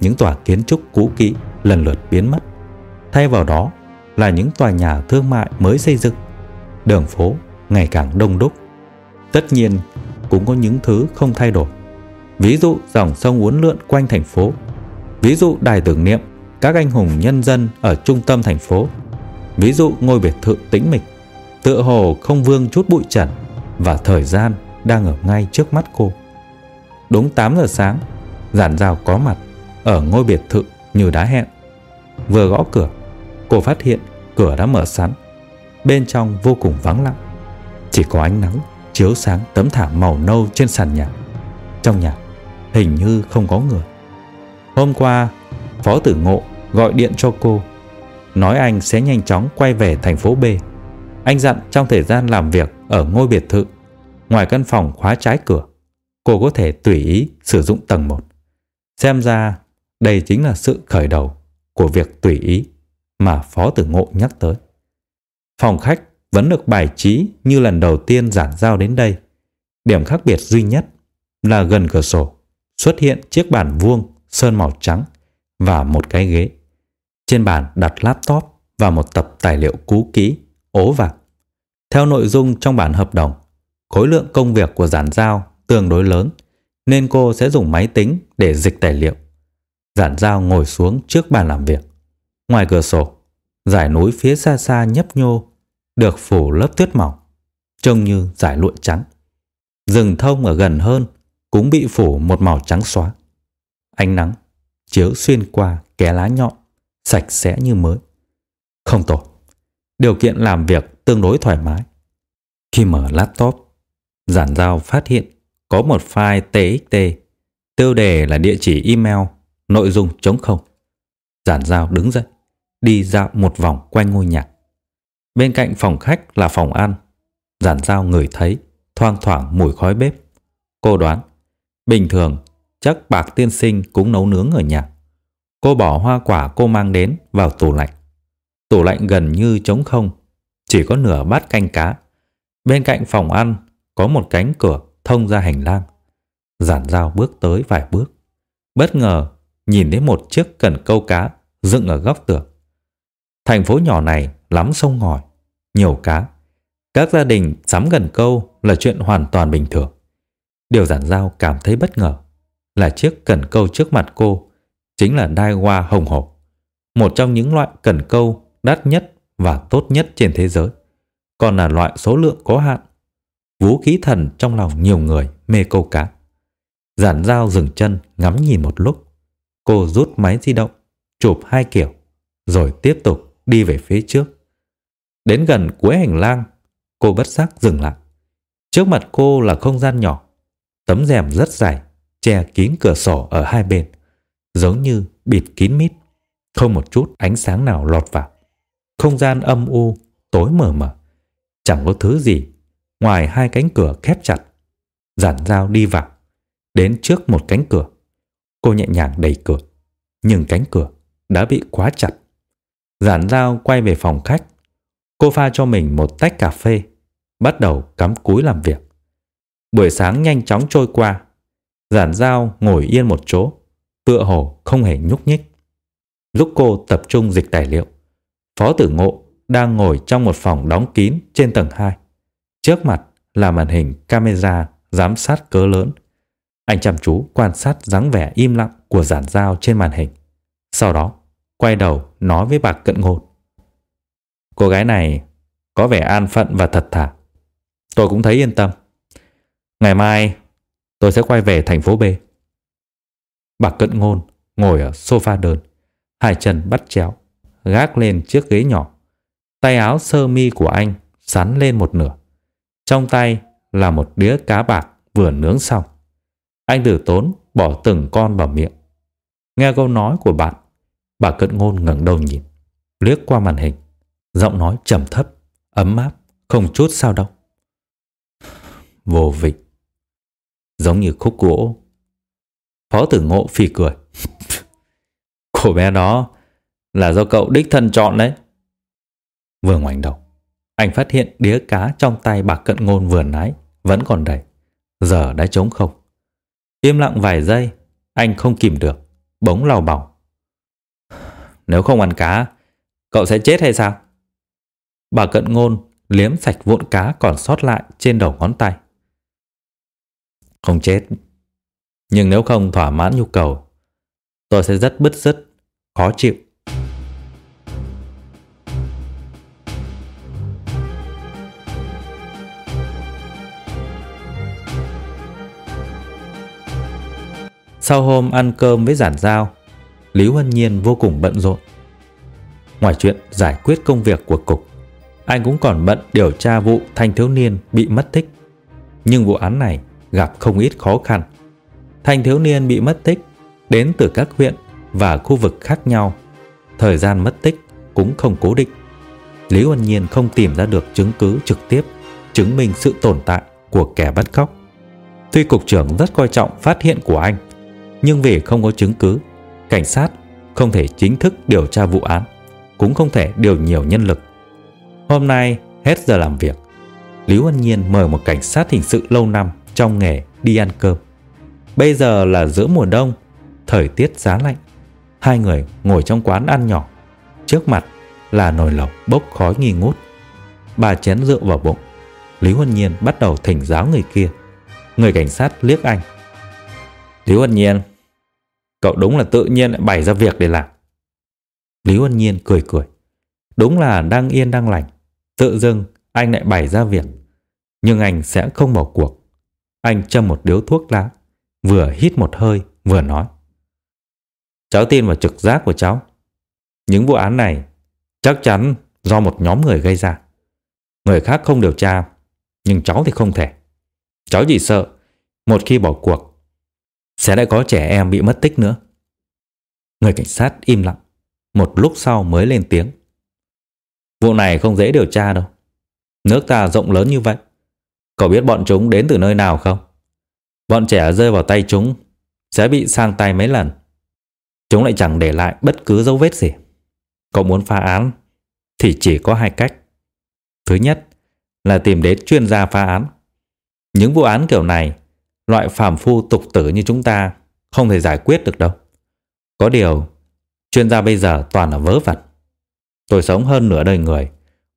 Những tòa kiến trúc cũ kỹ lần lượt biến mất. Thay vào đó là những tòa nhà thương mại mới xây dựng. Đường phố ngày càng đông đúc. Tất nhiên cũng có những thứ không thay đổi. Ví dụ, dòng sông uốn lượn quanh thành phố. Ví dụ, đài tưởng niệm, các anh hùng nhân dân ở trung tâm thành phố. Ví dụ, ngôi biệt thự tĩnh mịch, Tựa hồ không vương chút bụi trần Và thời gian đang ở ngay trước mắt cô. Đúng 8 giờ sáng, Giản rào có mặt Ở ngôi biệt thự như đã hẹn. Vừa gõ cửa, Cô phát hiện cửa đã mở sẵn. Bên trong vô cùng vắng lặng, Chỉ có ánh nắng chiếu sáng tấm thảm màu nâu trên sàn nhà. Trong nhà, hình như không có người. Hôm qua, Phó tử ngộ gọi điện cho cô, Nói anh sẽ nhanh chóng quay về thành phố B. Anh dặn trong thời gian làm việc Ở ngôi biệt thự, Ngoài căn phòng khóa trái cửa, Cô có thể tùy ý sử dụng tầng 1 Xem ra, đây chính là sự khởi đầu Của việc tùy ý Mà Phó tử ngộ nhắc tới. Phòng khách vẫn được bài trí Như lần đầu tiên giản giao đến đây Điểm khác biệt duy nhất Là gần cửa sổ Xuất hiện chiếc bàn vuông Sơn màu trắng Và một cái ghế trên bàn đặt laptop và một tập tài liệu cũ kỹ, ố vạc. Theo nội dung trong bản hợp đồng, khối lượng công việc của giản giao tương đối lớn nên cô sẽ dùng máy tính để dịch tài liệu. Giản giao ngồi xuống trước bàn làm việc. Ngoài cửa sổ, dải núi phía xa xa nhấp nhô được phủ lớp tuyết mỏng, trông như giải lụa trắng. Rừng thông ở gần hơn cũng bị phủ một màu trắng xóa. Ánh nắng chiếu xuyên qua kẽ lá nhọn sạch sẽ như mới. Không tồi, điều kiện làm việc tương đối thoải mái. Khi mở laptop, giản giao phát hiện có một file TXT, tiêu đề là địa chỉ email, nội dung trống không. Giản giao đứng dậy, đi dạo một vòng quanh ngôi nhà. Bên cạnh phòng khách là phòng ăn. Giản giao ngửi thấy thoang thoảng mùi khói bếp. Cô đoán, bình thường chắc bạc tiên sinh cũng nấu nướng ở nhà. Cô bỏ hoa quả cô mang đến vào tủ lạnh. Tủ lạnh gần như trống không, chỉ có nửa bát canh cá. Bên cạnh phòng ăn có một cánh cửa thông ra hành lang. Giản dao bước tới vài bước. Bất ngờ nhìn thấy một chiếc cần câu cá dựng ở góc tường. Thành phố nhỏ này lắm sông ngòi, nhiều cá. Các gia đình sắm gần câu là chuyện hoàn toàn bình thường. Điều giản giao cảm thấy bất ngờ là chiếc cần câu trước mặt cô chính là đai hoa hồng hộc, một trong những loại cần câu đắt nhất và tốt nhất trên thế giới, còn là loại số lượng có hạn. Vũ khí thần trong lòng nhiều người mê câu cá. Giản dao dừng chân ngắm nhìn một lúc. Cô rút máy di động, chụp hai kiểu, rồi tiếp tục đi về phía trước. Đến gần cuối hành lang, cô bất giác dừng lại. Trước mặt cô là không gian nhỏ, tấm rèm rất dày, che kín cửa sổ ở hai bên giống như bịt kín mít, không một chút ánh sáng nào lọt vào. Không gian âm u, tối mờ mờ, chẳng có thứ gì ngoài hai cánh cửa khép chặt. Giản dao đi vào, đến trước một cánh cửa. Cô nhẹ nhàng đẩy cửa, nhưng cánh cửa đã bị khóa chặt. Giản dao quay về phòng khách. Cô pha cho mình một tách cà phê, bắt đầu cắm cúi làm việc. Buổi sáng nhanh chóng trôi qua. Giản dao ngồi yên một chỗ, tựa hồ không hề nhúc nhích. Lúc cô tập trung dịch tài liệu, Phó tử ngộ đang ngồi trong một phòng đóng kín trên tầng 2. Trước mặt là màn hình camera giám sát cỡ lớn. Anh chăm chú quan sát dáng vẻ im lặng của giản dao trên màn hình. Sau đó, quay đầu nói với bà cận ngột. Cô gái này có vẻ an phận và thật thà. Tôi cũng thấy yên tâm. Ngày mai tôi sẽ quay về thành phố B. Bà cận ngôn ngồi ở sofa đơn, hai chân bắt chéo, gác lên chiếc ghế nhỏ. Tay áo sơ mi của anh sắn lên một nửa. Trong tay là một đĩa cá bạc vừa nướng xong. Anh tử tốn bỏ từng con vào miệng. Nghe câu nói của bạn, bà cận ngôn ngẩng đầu nhìn, liếc qua màn hình. Giọng nói trầm thấp, ấm áp, không chút sao động. Vô vị Giống như khúc gỗ Phó tử ngộ phì cười. Cô bé đó là do cậu đích thân chọn đấy. Vừa ngoảnh đầu, anh phát hiện đĩa cá trong tay bạc cận ngôn vừa nãy vẫn còn đầy, giờ đã trống không. Im lặng vài giây, anh không kìm được, bỗng lào bảo. Nếu không ăn cá, cậu sẽ chết hay sao? Bà cận ngôn liếm sạch vụn cá còn sót lại trên đầu ngón tay. Không chết, Nhưng nếu không thỏa mãn nhu cầu, tôi sẽ rất bứt rứt, khó chịu. Sau hôm ăn cơm với giản giao, Lý Huân Nhiên vô cùng bận rộn. Ngoài chuyện giải quyết công việc của cục, anh cũng còn bận điều tra vụ thanh thiếu niên bị mất tích. Nhưng vụ án này gặp không ít khó khăn. Thanh thiếu niên bị mất tích đến từ các huyện và khu vực khác nhau. Thời gian mất tích cũng không cố định. Lý Huân Nhiên không tìm ra được chứng cứ trực tiếp chứng minh sự tồn tại của kẻ bắt cóc. Tuy cục trưởng rất coi trọng phát hiện của anh, nhưng vì không có chứng cứ, cảnh sát không thể chính thức điều tra vụ án, cũng không thể điều nhiều nhân lực. Hôm nay hết giờ làm việc, Lý Huân Nhiên mời một cảnh sát hình sự lâu năm trong nghề đi ăn cơm. Bây giờ là giữa mùa đông, thời tiết giá lạnh. Hai người ngồi trong quán ăn nhỏ. Trước mặt là nồi lẩu bốc khói nghi ngút. Bà chén rượu vào bụng. Lý Huân Nhiên bắt đầu thỉnh giáo người kia. Người cảnh sát liếc anh. Lý Huân Nhiên, cậu đúng là tự nhiên lại bày ra việc để làm. Lý Huân Nhiên cười cười. Đúng là đang yên đang lành. Tự dưng anh lại bày ra việc. Nhưng anh sẽ không bỏ cuộc. Anh châm một điếu thuốc lá, vừa hít một hơi, vừa nói. Cháu tin vào trực giác của cháu. Những vụ án này chắc chắn do một nhóm người gây ra. Người khác không điều tra, nhưng cháu thì không thể. Cháu chỉ sợ một khi bỏ cuộc sẽ lại có trẻ em bị mất tích nữa. Người cảnh sát im lặng, một lúc sau mới lên tiếng. Vụ này không dễ điều tra đâu. Nước ta rộng lớn như vậy. Cậu biết bọn chúng đến từ nơi nào không? Bọn trẻ rơi vào tay chúng sẽ bị sang tay mấy lần. Chúng lại chẳng để lại bất cứ dấu vết gì. Cậu muốn phá án thì chỉ có hai cách. Thứ nhất là tìm đến chuyên gia phá án. Những vụ án kiểu này, loại phàm phu tục tử như chúng ta không thể giải quyết được đâu. Có điều, chuyên gia bây giờ toàn là vớ vẩn. Tôi sống hơn nửa đời người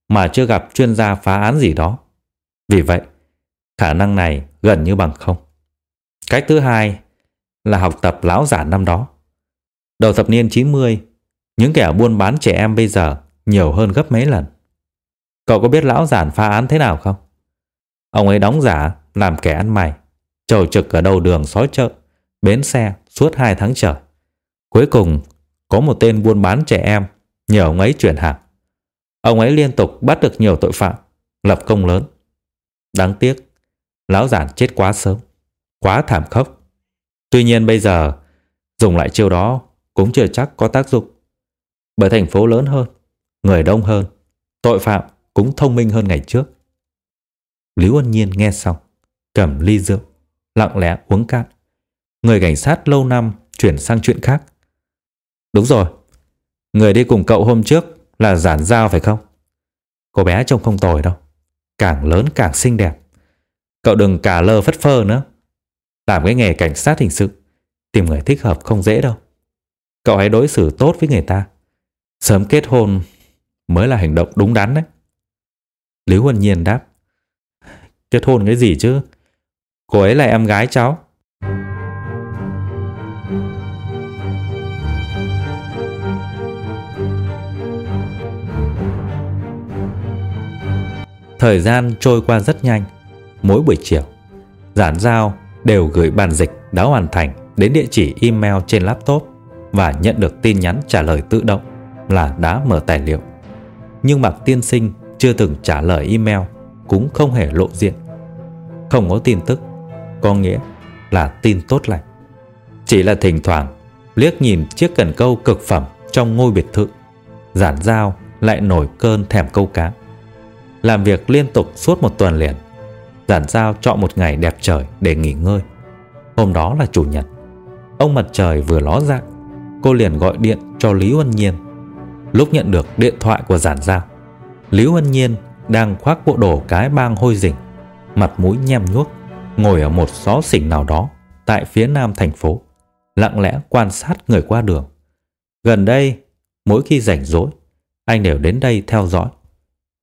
mà chưa gặp chuyên gia phá án gì đó. Vì vậy, khả năng này gần như bằng không. Cách thứ hai là học tập lão giả năm đó. Đầu thập niên 90, những kẻ buôn bán trẻ em bây giờ nhiều hơn gấp mấy lần. Cậu có biết lão giản phá án thế nào không? Ông ấy đóng giả làm kẻ ăn mày, trầu trực ở đầu đường xói chợ, bến xe suốt hai tháng trời. Cuối cùng, có một tên buôn bán trẻ em nhờ ông ấy chuyển hàng. Ông ấy liên tục bắt được nhiều tội phạm, lập công lớn. Đáng tiếc, lão giản chết quá sớm, quá thảm khốc. Tuy nhiên bây giờ, dùng lại chiêu đó cũng chưa chắc có tác dụng. Bởi thành phố lớn hơn, người đông hơn, tội phạm cũng thông minh hơn ngày trước. Lý Uân Nhiên nghe xong, cầm ly rượu, lặng lẽ uống cạn. Người cảnh sát lâu năm chuyển sang chuyện khác. Đúng rồi, người đi cùng cậu hôm trước là giản giao phải không? Cô bé trông không tồi đâu. Càng lớn càng xinh đẹp. Cậu đừng cả lơ phất phơ nữa. Làm cái nghề cảnh sát hình sự, tìm người thích hợp không dễ đâu. Cậu hãy đối xử tốt với người ta. Sớm kết hôn mới là hành động đúng đắn đấy. Lý Huân Nhiên đáp. Kết hôn cái gì chứ? Cô ấy là em gái cháu. Thời gian trôi qua rất nhanh. Mỗi buổi chiều, giản giao đều gửi bản dịch đã hoàn thành đến địa chỉ email trên laptop và nhận được tin nhắn trả lời tự động là đã mở tài liệu. Nhưng Mạc Tiên Sinh chưa từng trả lời email cũng không hề lộ diện. Không có tin tức, có nghĩa là tin tốt lành. Chỉ là thỉnh thoảng liếc nhìn chiếc cần câu cực phẩm trong ngôi biệt thự, giản giao lại nổi cơn thèm câu cá. Làm việc liên tục suốt một tuần liền, giản giao chọn một ngày đẹp trời để nghỉ ngơi. Hôm đó là chủ nhật. Ông mặt trời vừa ló dạng, cô liền gọi điện cho Lý Huân Nhiên. Lúc nhận được điện thoại của giản giao, Lý Huân Nhiên đang khoác bộ đồ cái bang hôi rình, mặt mũi nhem nhuốc, ngồi ở một xó xỉnh nào đó tại phía nam thành phố, lặng lẽ quan sát người qua đường. Gần đây, mỗi khi rảnh rỗi, anh đều đến đây theo dõi.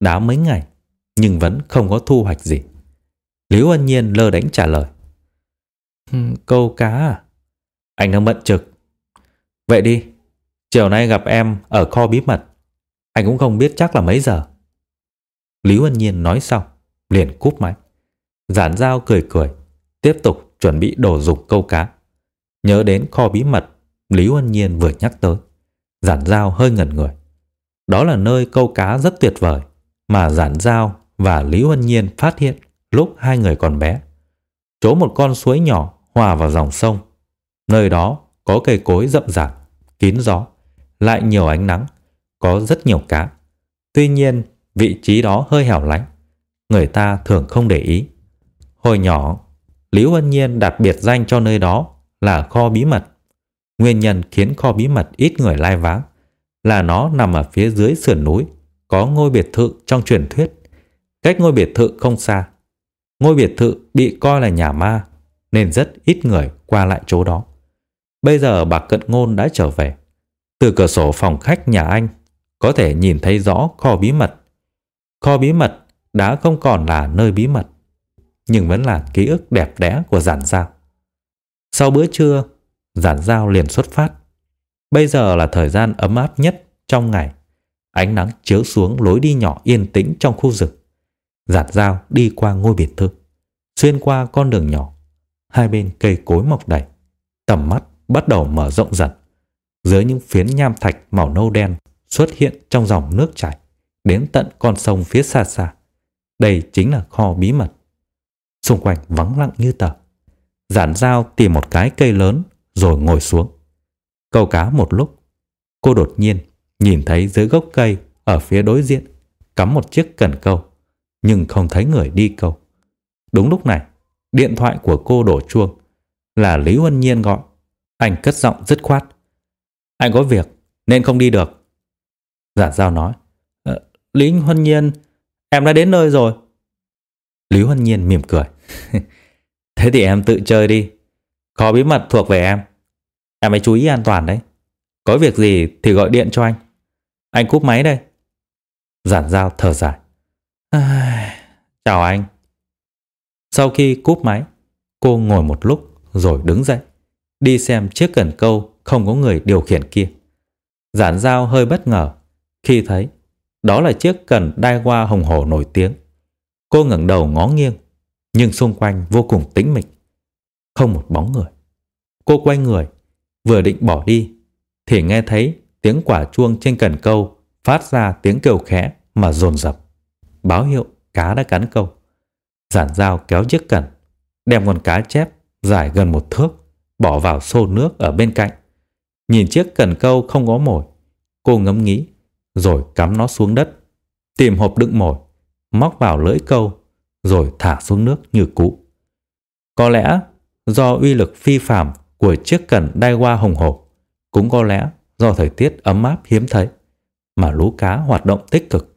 Đã mấy ngày, nhưng vẫn không có thu hoạch gì. Lý Huân Nhiên lơ đánh trả lời. Câu cá à? Anh đang bận trực. Vậy đi, chiều nay gặp em ở kho bí mật. Anh cũng không biết chắc là mấy giờ. Lý Huân Nhiên nói xong, liền cúp máy. Giản Giao cười cười, tiếp tục chuẩn bị đồ dùng câu cá. Nhớ đến kho bí mật, Lý Huân Nhiên vừa nhắc tới. Giản Giao hơi ngẩn người. Đó là nơi câu cá rất tuyệt vời mà Giản Giao và Lý Huân Nhiên phát hiện lúc hai người còn bé. Chỗ một con suối nhỏ hòa vào dòng sông. Nơi đó có cây cối rậm rạp, kín gió, lại nhiều ánh nắng, có rất nhiều cá. Tuy nhiên, vị trí đó hơi hẻo lánh, người ta thường không để ý. Hồi nhỏ, Lý Huân Nhiên đặt biệt danh cho nơi đó là kho bí mật. Nguyên nhân khiến kho bí mật ít người lai váng là nó nằm ở phía dưới sườn núi, có ngôi biệt thự trong truyền thuyết. Cách ngôi biệt thự không xa. Ngôi biệt thự bị coi là nhà ma, nên rất ít người qua lại chỗ đó. Bây giờ bà Cận Ngôn đã trở về. Từ cửa sổ phòng khách nhà anh, có thể nhìn thấy rõ kho bí mật. Kho bí mật đã không còn là nơi bí mật, nhưng vẫn là ký ức đẹp đẽ của giản giao. Sau bữa trưa, giản giao liền xuất phát. Bây giờ là thời gian ấm áp nhất trong ngày. Ánh nắng chiếu xuống lối đi nhỏ yên tĩnh trong khu rừng. Giản giao đi qua ngôi biệt thự, xuyên qua con đường nhỏ. Hai bên cây cối mọc đầy. Tầm mắt bắt đầu mở rộng dần. Dưới những phiến nham thạch màu nâu đen xuất hiện trong dòng nước chảy đến tận con sông phía xa xa. Đây chính là kho bí mật. Xung quanh vắng lặng như tờ. Giản dao tìm một cái cây lớn rồi ngồi xuống. Câu cá một lúc, cô đột nhiên nhìn thấy dưới gốc cây ở phía đối diện cắm một chiếc cần câu, nhưng không thấy người đi câu. Đúng lúc này, điện thoại của cô đổ chuông, là Lý Huân Nhiên gọi. Anh cất giọng dứt khoát. Anh có việc, nên không đi được. Giả giao nói, ờ, Lý Huân Nhiên, em đã đến nơi rồi. Lý Huân Nhiên mỉm cười. Thế thì em tự chơi đi. có bí mật thuộc về em. Em hãy chú ý an toàn đấy. Có việc gì thì gọi điện cho anh. Anh cúp máy đây. Giản giao thở dài. À, chào anh. Sau khi cúp máy, cô ngồi một lúc rồi đứng dậy. Đi xem chiếc cần câu không có người điều khiển kia. Giản giao hơi bất ngờ khi thấy đó là chiếc cần đai hoa hồng hổ nổi tiếng. Cô ngẩng đầu ngó nghiêng, nhưng xung quanh vô cùng tĩnh mịch. Không một bóng người. Cô quay người, vừa định bỏ đi, thì nghe thấy tiếng quả chuông trên cần câu phát ra tiếng kêu khẽ mà dồn dập. Báo hiệu cá đã cắn câu. Giản dao kéo chiếc cần, đem con cá chép dài gần một thước, bỏ vào xô nước ở bên cạnh. Nhìn chiếc cần câu không có mồi, cô ngẫm nghĩ, rồi cắm nó xuống đất, tìm hộp đựng mồi, móc vào lưỡi câu, rồi thả xuống nước như cũ. Có lẽ do uy lực phi phàm của chiếc cần đai hoa hồng hộp, cũng có lẽ do thời tiết ấm áp hiếm thấy, mà lú cá hoạt động tích cực.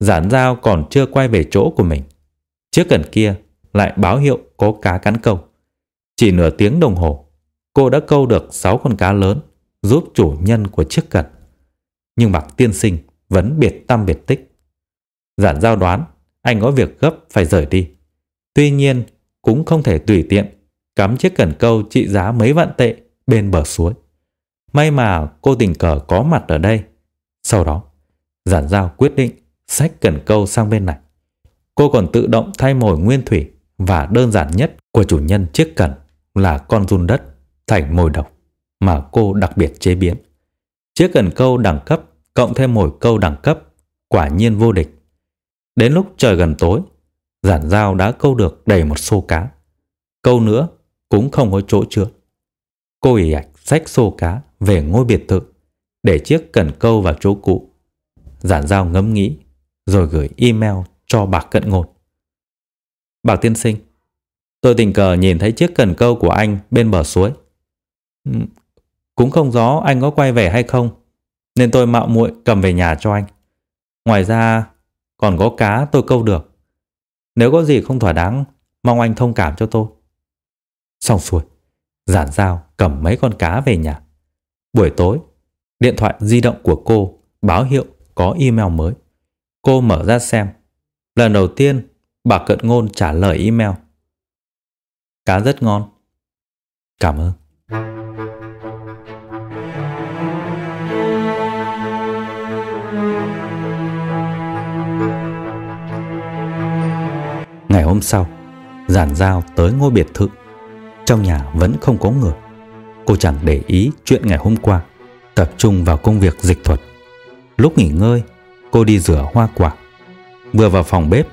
Giản dao còn chưa quay về chỗ của mình. Chiếc cần kia lại báo hiệu có cá cắn câu. Chỉ nửa tiếng đồng hồ, cô đã câu được 6 con cá lớn giúp chủ nhân của chiếc cần. Nhưng bạc tiên sinh vẫn biệt tâm biệt tích. Giản giao đoán anh có việc gấp phải rời đi. Tuy nhiên cũng không thể tùy tiện cắm chiếc cần câu trị giá mấy vạn tệ bên bờ suối. May mà cô tình cờ có mặt ở đây. Sau đó, giản giao quyết định sách cần câu sang bên này. Cô còn tự động thay mồi nguyên thủy và đơn giản nhất của chủ nhân chiếc cần là con run đất thành mồi độc mà cô đặc biệt chế biến. Chiếc cần câu đẳng cấp cộng thêm mồi câu đẳng cấp quả nhiên vô địch. Đến lúc trời gần tối, giản dao đã câu được đầy một xô cá. Câu nữa cũng không có chỗ chứa. Cô ỉ ạch xách xô cá về ngôi biệt thự để chiếc cần câu vào chỗ cũ. Giản dao ngẫm nghĩ rồi gửi email cho bạc cận ngột. Bạc tiên sinh, tôi tình cờ nhìn thấy chiếc cần câu của anh bên bờ suối. Cũng không rõ anh có quay về hay không, nên tôi mạo muội cầm về nhà cho anh. Ngoài ra, còn có cá tôi câu được. Nếu có gì không thỏa đáng, mong anh thông cảm cho tôi. Xong xuôi, giản dao cầm mấy con cá về nhà. Buổi tối, điện thoại di động của cô báo hiệu có email mới. Cô mở ra xem. Lần đầu tiên, bà Cận Ngôn trả lời email. Cá rất ngon. Cảm ơn. Ngày hôm sau, giản giao tới ngôi biệt thự. Trong nhà vẫn không có người. Cô chẳng để ý chuyện ngày hôm qua, tập trung vào công việc dịch thuật. Lúc nghỉ ngơi, cô đi rửa hoa quả. Vừa vào phòng bếp,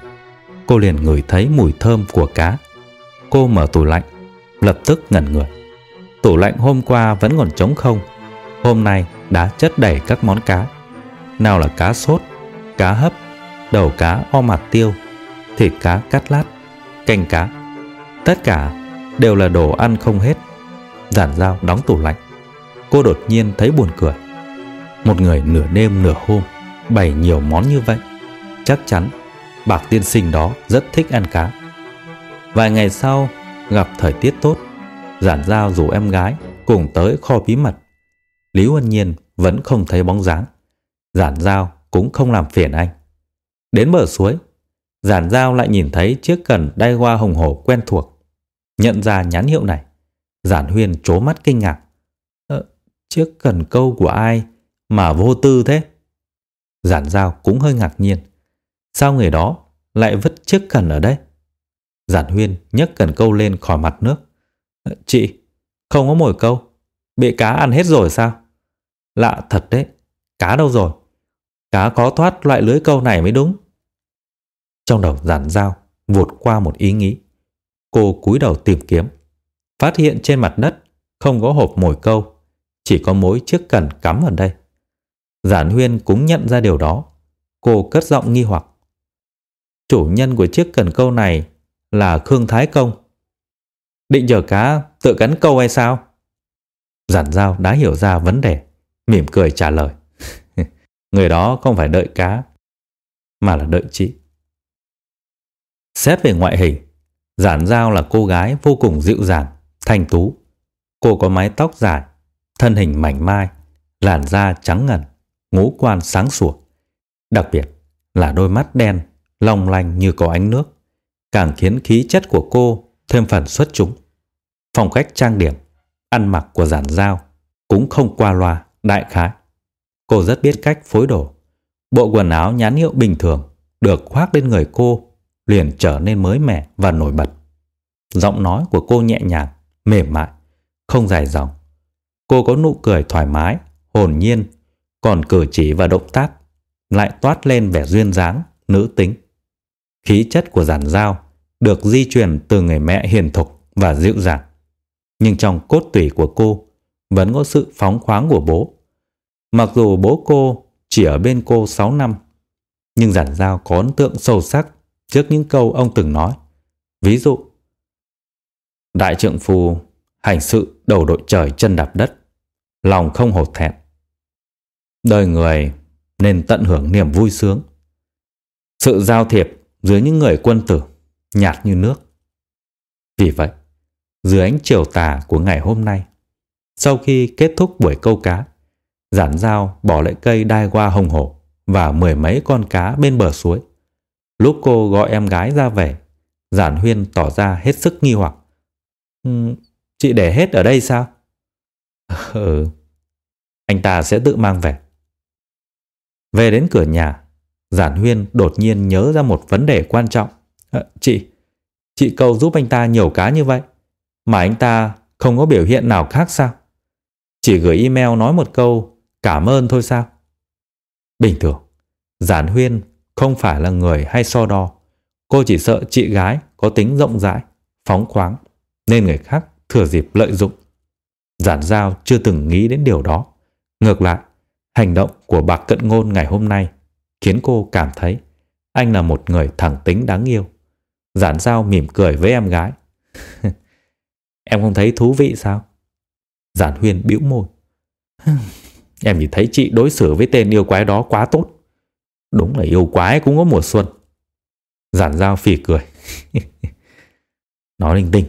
cô liền ngửi thấy mùi thơm của cá. Cô mở tủ lạnh, lập tức ngẩn người. Tủ lạnh hôm qua vẫn còn trống không, hôm nay đã chất đầy các món cá. Nào là cá sốt, cá hấp, đầu cá o mặt tiêu, thịt cá cắt lát, canh cá. Tất cả đều là đồ ăn không hết. Giản dao đóng tủ lạnh. Cô đột nhiên thấy buồn cười. Một người nửa đêm nửa hôm bày nhiều món như vậy. Chắc chắn bạc tiên sinh đó rất thích ăn cá. Vài ngày sau, gặp thời tiết tốt, giản giao rủ em gái cùng tới kho bí mật. Lý Huân Nhiên vẫn không thấy bóng dáng. Giản giao cũng không làm phiền anh. Đến bờ suối, Giản Giao lại nhìn thấy chiếc cần đay hoa hồng hổ quen thuộc. Nhận ra nhãn hiệu này, Giản huyền trố mắt kinh ngạc. Ờ, chiếc cần câu của ai mà vô tư thế? Giản Giao cũng hơi ngạc nhiên. Sao người đó lại vứt chiếc cần ở đây? Giản Huyên nhấc cần câu lên khỏi mặt nước. Ờ, chị, không có mồi câu. Bị cá ăn hết rồi sao? Lạ thật đấy. Cá đâu rồi? Cá có thoát loại lưới câu này mới đúng. Trong đầu giản dao vụt qua một ý nghĩ. Cô cúi đầu tìm kiếm. Phát hiện trên mặt đất không có hộp mồi câu, chỉ có mối chiếc cần cắm ở đây. Giản Huyên cũng nhận ra điều đó. Cô cất giọng nghi hoặc. Chủ nhân của chiếc cần câu này là Khương Thái Công. Định chờ cá tự cắn câu hay sao? Giản Giao đã hiểu ra vấn đề, mỉm cười trả lời. Người đó không phải đợi cá, mà là đợi chị. Xét về ngoại hình, Giản Giao là cô gái vô cùng dịu dàng, thanh tú. Cô có mái tóc dài, thân hình mảnh mai, làn da trắng ngần, ngũ quan sáng sủa. Đặc biệt là đôi mắt đen, long lanh như có ánh nước, càng khiến khí chất của cô thêm phần xuất chúng. Phong cách trang điểm, ăn mặc của Giản Giao cũng không qua loa, đại khái. Cô rất biết cách phối đồ. Bộ quần áo nhãn hiệu bình thường được khoác lên người cô liền trở nên mới mẻ và nổi bật. Giọng nói của cô nhẹ nhàng, mềm mại, không dài dòng. Cô có nụ cười thoải mái, hồn nhiên, còn cử chỉ và động tác lại toát lên vẻ duyên dáng, nữ tính. Khí chất của giản giao được di truyền từ người mẹ hiền thục và dịu dàng. Nhưng trong cốt tủy của cô vẫn có sự phóng khoáng của bố. Mặc dù bố cô chỉ ở bên cô 6 năm, nhưng giản giao có ấn tượng sâu sắc trước những câu ông từng nói. Ví dụ, Đại trượng phu hành sự đầu đội trời chân đạp đất, lòng không hổ thẹn. Đời người nên tận hưởng niềm vui sướng. Sự giao thiệp dưới những người quân tử nhạt như nước. Vì vậy, dưới ánh chiều tà của ngày hôm nay, sau khi kết thúc buổi câu cá, giản dao bỏ lại cây đai qua hồng hổ và mười mấy con cá bên bờ suối. Lúc cô gọi em gái ra về, Giản Huyên tỏ ra hết sức nghi hoặc. Ừ, chị để hết ở đây sao? Ừ, anh ta sẽ tự mang về. Về đến cửa nhà, Giản Huyên đột nhiên nhớ ra một vấn đề quan trọng. À, chị, chị cầu giúp anh ta nhiều cá như vậy, mà anh ta không có biểu hiện nào khác sao? Chỉ gửi email nói một câu cảm ơn thôi sao? Bình thường, Giản Huyên không phải là người hay so đo. Cô chỉ sợ chị gái có tính rộng rãi, phóng khoáng, nên người khác thừa dịp lợi dụng. Giản giao chưa từng nghĩ đến điều đó. Ngược lại, hành động của bạc cận ngôn ngày hôm nay khiến cô cảm thấy anh là một người thẳng tính đáng yêu. Giản giao mỉm cười với em gái. em không thấy thú vị sao? Giản huyên bĩu môi. em chỉ thấy chị đối xử với tên yêu quái đó quá tốt. Đúng là yêu quái cũng có mùa xuân. Giản giao phì cười. Nói linh tinh.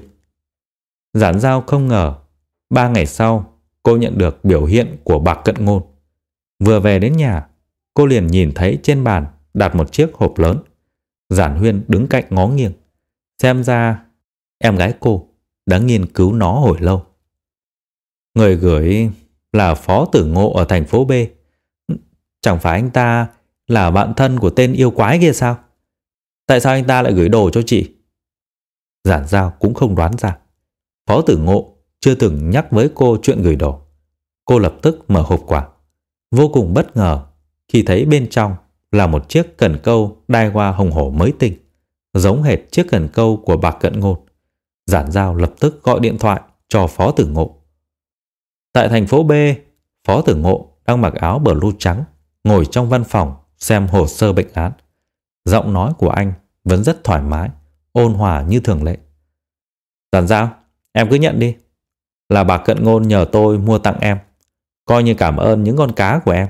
Giản giao không ngờ, ba ngày sau, cô nhận được biểu hiện của bạc cận ngôn. Vừa về đến nhà, cô liền nhìn thấy trên bàn đặt một chiếc hộp lớn. Giản huyên đứng cạnh ngó nghiêng. Xem ra, em gái cô đã nghiên cứu nó hồi lâu. Người gửi là phó tử ngộ ở thành phố B. Chẳng phải anh ta là bạn thân của tên yêu quái kia sao? Tại sao anh ta lại gửi đồ cho chị? Giản giao cũng không đoán ra. Phó tử ngộ chưa từng nhắc với cô chuyện gửi đồ. Cô lập tức mở hộp quà. Vô cùng bất ngờ khi thấy bên trong là một chiếc cần câu đai hoa hồng hổ mới tinh, giống hệt chiếc cần câu của bạc cận ngôn. Giản giao lập tức gọi điện thoại cho Phó Tử Ngộ. Tại thành phố B, Phó Tử Ngộ đang mặc áo bờ blue trắng, ngồi trong văn phòng xem hồ sơ bệnh án. Giọng nói của anh vẫn rất thoải mái, ôn hòa như thường lệ. Giản giao, em cứ nhận đi. Là bà Cận Ngôn nhờ tôi mua tặng em. Coi như cảm ơn những con cá của em.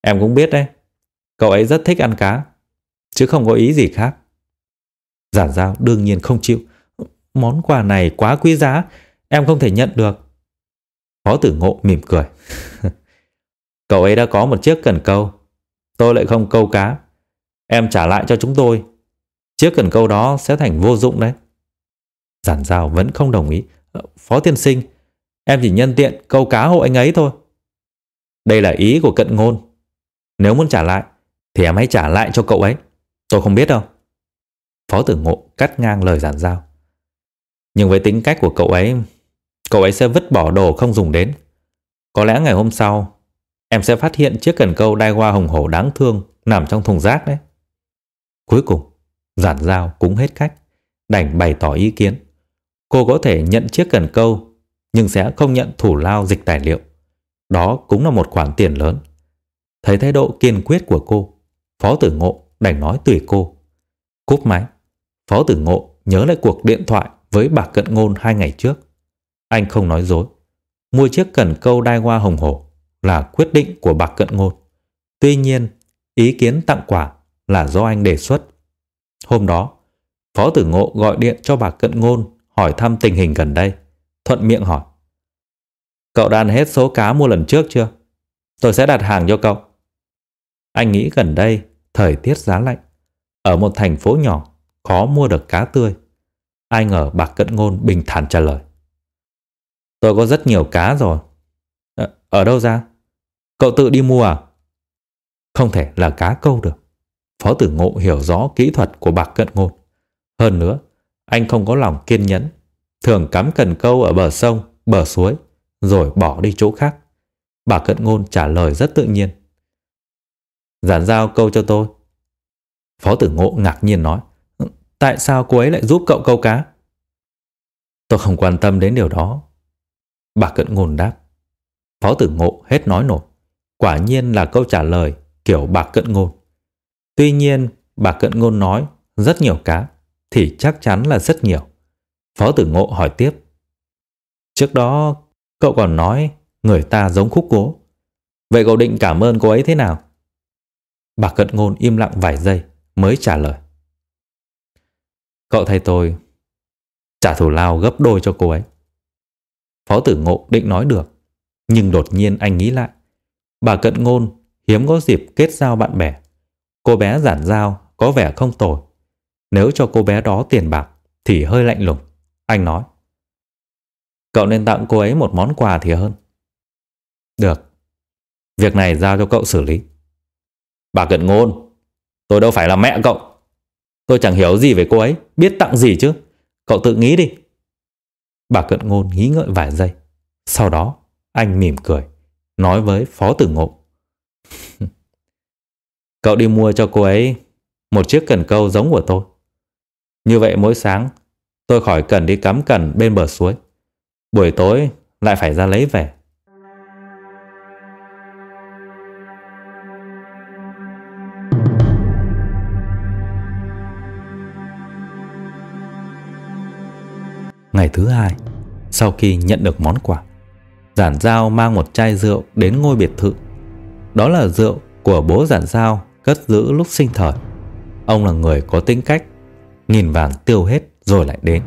Em cũng biết đấy, cậu ấy rất thích ăn cá, chứ không có ý gì khác. Giản giao đương nhiên không chịu. Món quà này quá quý giá, em không thể nhận được. Phó tử ngộ mỉm cười. cậu ấy đã có một chiếc cần câu, tôi lại không câu cá. Em trả lại cho chúng tôi. Chiếc cần câu đó sẽ thành vô dụng đấy. Giản giao vẫn không đồng ý. Ờ, Phó tiên sinh, em chỉ nhân tiện câu cá hộ anh ấy thôi. Đây là ý của cận ngôn. Nếu muốn trả lại, thì em hãy trả lại cho cậu ấy. Tôi không biết đâu. Phó tử ngộ cắt ngang lời giản giao. Nhưng với tính cách của cậu ấy, cậu ấy sẽ vứt bỏ đồ không dùng đến. Có lẽ ngày hôm sau, em sẽ phát hiện chiếc cần câu đai hoa hồng hổ đáng thương nằm trong thùng rác đấy. Cuối cùng, giản giao cũng hết cách, đành bày tỏ ý kiến. Cô có thể nhận chiếc cần câu, nhưng sẽ không nhận thủ lao dịch tài liệu. Đó cũng là một khoản tiền lớn. Thấy thái độ kiên quyết của cô, Phó Tử Ngộ đành nói tùy cô. Cúp máy, Phó Tử Ngộ nhớ lại cuộc điện thoại với bà Cận Ngôn hai ngày trước. Anh không nói dối. Mua chiếc cần câu đai hoa hồng hổ là quyết định của bà Cận Ngôn. Tuy nhiên, ý kiến tặng quà là do anh đề xuất. Hôm đó, Phó Tử Ngộ gọi điện cho bà Cận Ngôn hỏi thăm tình hình gần đây. Thuận miệng hỏi. Cậu đã ăn hết số cá mua lần trước chưa? Tôi sẽ đặt hàng cho cậu. Anh nghĩ gần đây, thời tiết giá lạnh. Ở một thành phố nhỏ, khó mua được cá tươi. Ai ngờ bà Cận Ngôn bình thản trả lời. Tôi có rất nhiều cá rồi. Ở đâu ra? Cậu tự đi mua à? Không thể là cá câu được. Phó tử ngộ hiểu rõ kỹ thuật của bạc cận ngôn. Hơn nữa, anh không có lòng kiên nhẫn. Thường cắm cần câu ở bờ sông, bờ suối, rồi bỏ đi chỗ khác. Bà cận ngôn trả lời rất tự nhiên. Giản giao câu cho tôi. Phó tử ngộ ngạc nhiên nói. Tại sao cô ấy lại giúp cậu câu cá? Tôi không quan tâm đến điều đó. Bà cận ngôn đáp. Phó tử ngộ hết nói nổi. Quả nhiên là câu trả lời kiểu bà cận ngôn. Tuy nhiên, bà cận ngôn nói rất nhiều cá, thì chắc chắn là rất nhiều. Phó tử ngộ hỏi tiếp. Trước đó, cậu còn nói người ta giống khúc cố. Vậy cậu định cảm ơn cô ấy thế nào? Bà cận ngôn im lặng vài giây mới trả lời. Cậu thay tôi trả thù lao gấp đôi cho cô ấy. Phó tử ngộ định nói được, nhưng đột nhiên anh nghĩ lại. Bà cận ngôn hiếm có dịp kết giao bạn bè. Cô bé giản giao có vẻ không tồi. Nếu cho cô bé đó tiền bạc thì hơi lạnh lùng. Anh nói. Cậu nên tặng cô ấy một món quà thì hơn. Được. Việc này giao cho cậu xử lý. Bà cận ngôn, tôi đâu phải là mẹ cậu. Tôi chẳng hiểu gì về cô ấy, biết tặng gì chứ. Cậu tự nghĩ đi. Bà cận ngôn nghĩ ngợi vài giây. Sau đó, anh mỉm cười, nói với Phó Tử Ngộ. Cậu đi mua cho cô ấy một chiếc cần câu giống của tôi. Như vậy mỗi sáng, tôi khỏi cần đi cắm cần bên bờ suối. Buổi tối lại phải ra lấy về. Ngày thứ hai, sau khi nhận được món quà, Giản Giao mang một chai rượu đến ngôi biệt thự. Đó là rượu của bố Giản Giao cất giữ lúc sinh thời. Ông là người có tính cách, nghìn vàng tiêu hết rồi lại đến.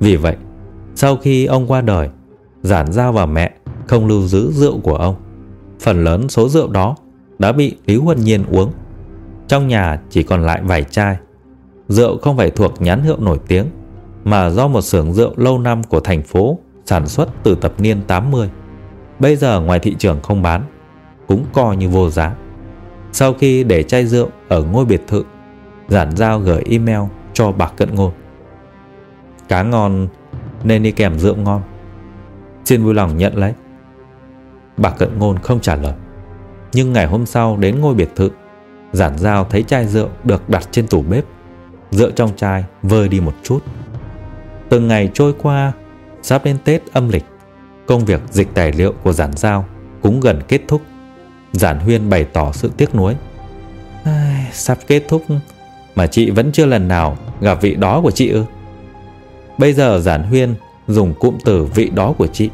Vì vậy, sau khi ông qua đời, Giản Giao và mẹ không lưu giữ rượu của ông. Phần lớn số rượu đó đã bị Lý Huân Nhiên uống. Trong nhà chỉ còn lại vài chai. Rượu không phải thuộc nhãn hiệu nổi tiếng mà do một xưởng rượu lâu năm của thành phố sản xuất từ thập niên 80. Bây giờ ngoài thị trường không bán, cũng coi như vô giá. Sau khi để chai rượu ở ngôi biệt thự, giản giao gửi email cho bà Cận Ngôn. Cá ngon nên đi kèm rượu ngon. Xin vui lòng nhận lấy. Bà Cận Ngôn không trả lời. Nhưng ngày hôm sau đến ngôi biệt thự, giản giao thấy chai rượu được đặt trên tủ bếp. Rượu trong chai vơi đi một chút. Từng ngày trôi qua, sắp đến Tết âm lịch, công việc dịch tài liệu của giản giao cũng gần kết thúc. Giản Huyên bày tỏ sự tiếc nuối. Sắp kết thúc mà chị vẫn chưa lần nào gặp vị đó của chị ư? Bây giờ Giản Huyên dùng cụm từ vị đó của chị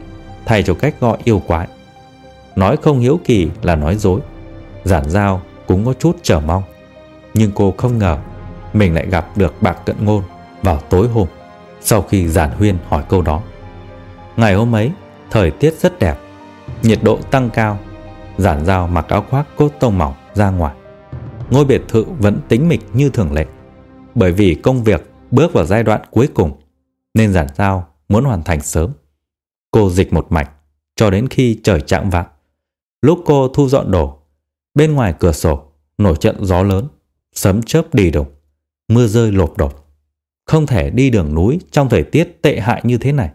thay cho cách gọi yêu quái. Nói không hiếu kỳ là nói dối. Giản Giao cũng có chút chờ mong. Nhưng cô không ngờ mình lại gặp được bạc cận ngôn vào tối hôm sau khi Giản Huyên hỏi câu đó. Ngày hôm ấy, thời tiết rất đẹp, nhiệt độ tăng cao. Giản dao mặc áo khoác cốt tông mỏng ra ngoài. Ngôi biệt thự vẫn tính mịch như thường lệ. Bởi vì công việc bước vào giai đoạn cuối cùng nên Giản dao muốn hoàn thành sớm. Cô dịch một mạch cho đến khi trời chạng vạng. Lúc cô thu dọn đồ, bên ngoài cửa sổ nổi trận gió lớn, sấm chớp đi đùng, mưa rơi lộp đột. Không thể đi đường núi trong thời tiết tệ hại như thế này.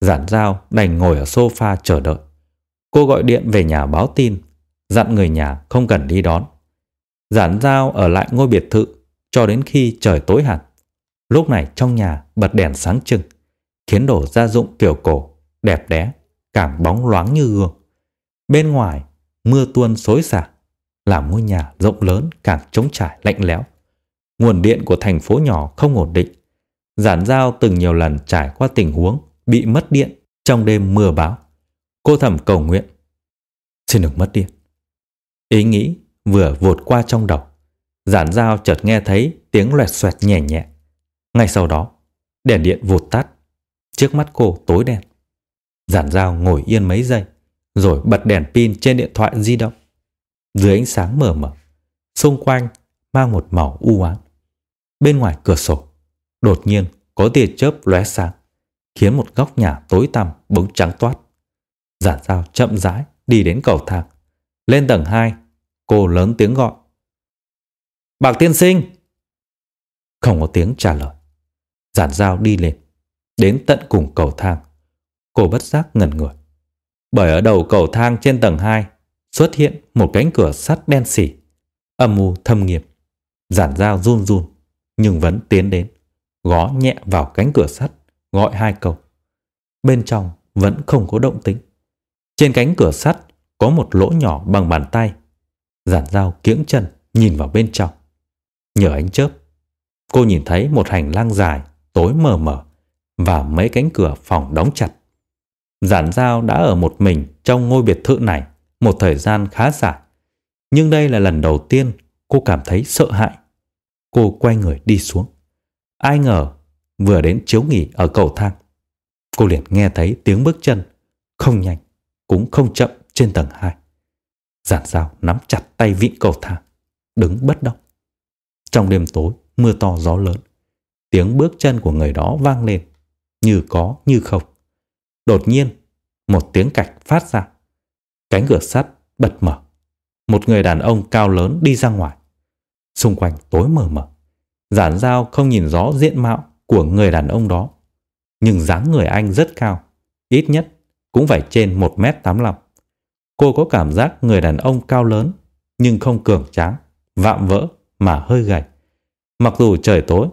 Giản Giao đành ngồi ở sofa chờ đợi. Cô gọi điện về nhà báo tin, dặn người nhà không cần đi đón. Giản Giao ở lại ngôi biệt thự cho đến khi trời tối hẳn. Lúc này trong nhà bật đèn sáng trưng, khiến đồ gia dụng kiểu cổ, đẹp đẽ, càng bóng loáng như gương. Bên ngoài, mưa tuôn xối xả, làm ngôi nhà rộng lớn càng trống trải lạnh lẽo. Nguồn điện của thành phố nhỏ không ổn định. Giản giao từng nhiều lần trải qua tình huống bị mất điện trong đêm mưa bão. Cô thầm cầu nguyện. Xin đừng mất điện. Ý nghĩ vừa vụt qua trong đầu. Giản dao chợt nghe thấy tiếng loẹt xoẹt nhẹ nhẹ. Ngay sau đó, đèn điện vụt tắt. Trước mắt cô tối đen. Giản dao ngồi yên mấy giây, rồi bật đèn pin trên điện thoại di động. Dưới ánh sáng mờ mờ, xung quanh mang một màu u ám. Bên ngoài cửa sổ, đột nhiên có tia chớp lóe sáng, khiến một góc nhà tối tăm bỗng trắng toát. Giản giao chậm rãi đi đến cầu thang. Lên tầng 2, cô lớn tiếng gọi. Bạc tiên sinh! Không có tiếng trả lời. Giản giao đi lên, đến tận cùng cầu thang. Cô bất giác ngẩn người. Bởi ở đầu cầu thang trên tầng 2 xuất hiện một cánh cửa sắt đen xỉ, âm u thâm nghiệp. Giản giao run run, nhưng vẫn tiến đến, gõ nhẹ vào cánh cửa sắt, gọi hai câu. Bên trong vẫn không có động tính. Trên cánh cửa sắt có một lỗ nhỏ bằng bàn tay. Giản dao kiễng chân nhìn vào bên trong. Nhờ ánh chớp, cô nhìn thấy một hành lang dài, tối mờ mờ và mấy cánh cửa phòng đóng chặt. Giản dao đã ở một mình trong ngôi biệt thự này một thời gian khá dài. Nhưng đây là lần đầu tiên cô cảm thấy sợ hãi. Cô quay người đi xuống. Ai ngờ vừa đến chiếu nghỉ ở cầu thang. Cô liền nghe thấy tiếng bước chân, không nhanh, cũng không chậm trên tầng 2. Giản dao nắm chặt tay vịn cầu thang, đứng bất động. Trong đêm tối, mưa to gió lớn, tiếng bước chân của người đó vang lên, như có như không. Đột nhiên, một tiếng cạch phát ra. Cánh cửa sắt bật mở. Một người đàn ông cao lớn đi ra ngoài. Xung quanh tối mờ mờ. Giản dao không nhìn rõ diện mạo của người đàn ông đó. Nhưng dáng người anh rất cao. Ít nhất cũng phải trên 1m85. Cô có cảm giác người đàn ông cao lớn nhưng không cường tráng, vạm vỡ mà hơi gầy. Mặc dù trời tối,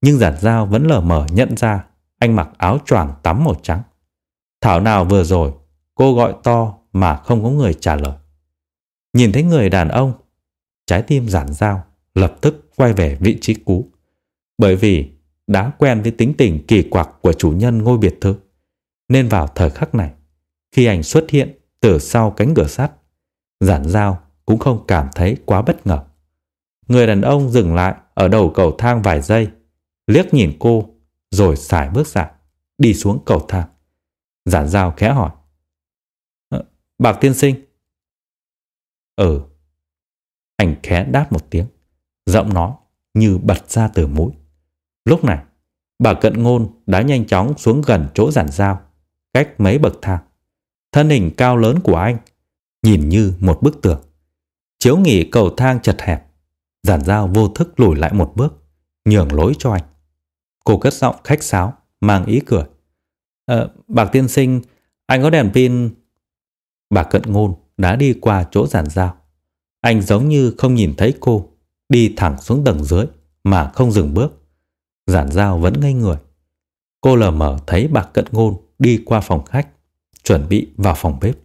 nhưng giản dao vẫn lờ mờ nhận ra anh mặc áo choàng tắm màu trắng. Thảo nào vừa rồi, cô gọi to mà không có người trả lời. Nhìn thấy người đàn ông, trái tim giản dao lập tức quay về vị trí cũ. Bởi vì đã quen với tính tình kỳ quặc của chủ nhân ngôi biệt thự. Nên vào thời khắc này, khi anh xuất hiện từ sau cánh cửa sắt, giản dao cũng không cảm thấy quá bất ngờ. Người đàn ông dừng lại ở đầu cầu thang vài giây, liếc nhìn cô, rồi xài bước ra, đi xuống cầu thang. Giản dao khẽ hỏi. Ờ, bạc tiên sinh. Ừ. Anh khẽ đáp một tiếng, giọng nói như bật ra từ mũi. Lúc này, bà cận ngôn đã nhanh chóng xuống gần chỗ giản dao, cách mấy bậc thang. Thân hình cao lớn của anh nhìn như một bức tường. Chiếu nghỉ cầu thang chật hẹp, giản dao vô thức lùi lại một bước, nhường lối cho anh. Cô cất giọng khách sáo, mang ý cười. Ờ, bạc tiên sinh, anh có đèn pin... Bà cận ngôn đã đi qua chỗ giản dao. Anh giống như không nhìn thấy cô, đi thẳng xuống tầng dưới mà không dừng bước. Giản dao vẫn ngây người. Cô lờ mờ thấy bạc cận ngôn đi qua phòng khách, chuẩn bị vào phòng bếp.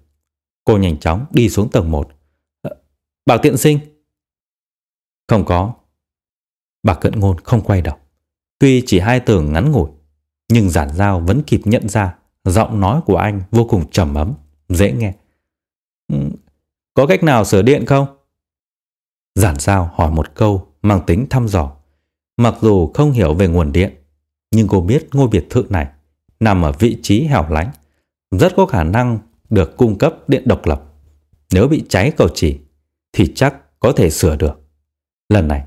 Cô nhanh chóng đi xuống tầng 1. Ờ, bạc tiện sinh. Không có. Bạc cận ngôn không quay đầu. Tuy chỉ hai từ ngắn ngủi, nhưng giản giao vẫn kịp nhận ra giọng nói của anh vô cùng trầm ấm, dễ nghe. Ừ, có cách nào sửa điện không? Giản giao hỏi một câu mang tính thăm dò. Mặc dù không hiểu về nguồn điện, nhưng cô biết ngôi biệt thự này nằm ở vị trí hẻo lánh, rất có khả năng được cung cấp điện độc lập. Nếu bị cháy cầu chỉ, thì chắc có thể sửa được. Lần này,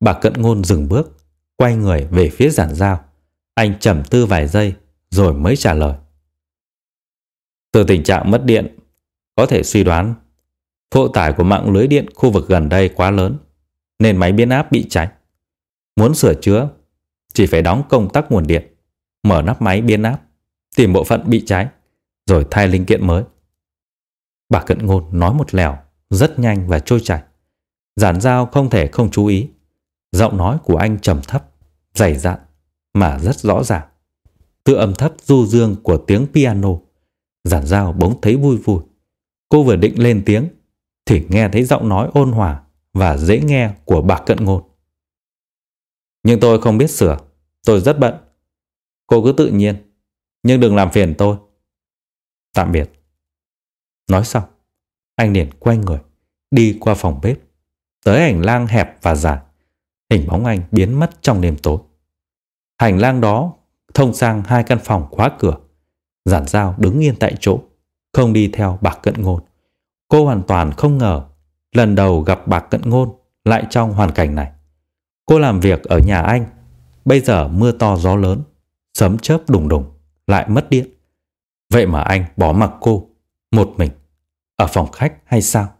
bà cận ngôn dừng bước, quay người về phía giản giao. Anh trầm tư vài giây, rồi mới trả lời. Từ tình trạng mất điện, có thể suy đoán phụ tải của mạng lưới điện khu vực gần đây quá lớn, nên máy biến áp bị cháy. Muốn sửa chữa, chỉ phải đóng công tắc nguồn điện, mở nắp máy biến áp, tìm bộ phận bị cháy, rồi thay linh kiện mới. Bà Cận Ngôn nói một lèo, rất nhanh và trôi chảy. Giản giao không thể không chú ý. Giọng nói của anh trầm thấp, dày dặn, mà rất rõ ràng. Từ âm thấp du dương của tiếng piano, giản giao bỗng thấy vui vui. Cô vừa định lên tiếng, thì nghe thấy giọng nói ôn hòa và dễ nghe của bà Cận Ngôn. Nhưng tôi không biết sửa, tôi rất bận. Cô cứ tự nhiên, nhưng đừng làm phiền tôi. Tạm biệt. Nói xong, anh liền quay người, đi qua phòng bếp, tới hành lang hẹp và dài. Hình bóng anh biến mất trong đêm tối. Hành lang đó thông sang hai căn phòng khóa cửa. Giản dao đứng yên tại chỗ, không đi theo bạc cận ngôn. Cô hoàn toàn không ngờ lần đầu gặp bạc cận ngôn lại trong hoàn cảnh này. Cô làm việc ở nhà anh, bây giờ mưa to gió lớn, sấm chớp đùng đùng, lại mất điện. Vậy mà anh bỏ mặc cô, một mình, ở phòng khách hay sao?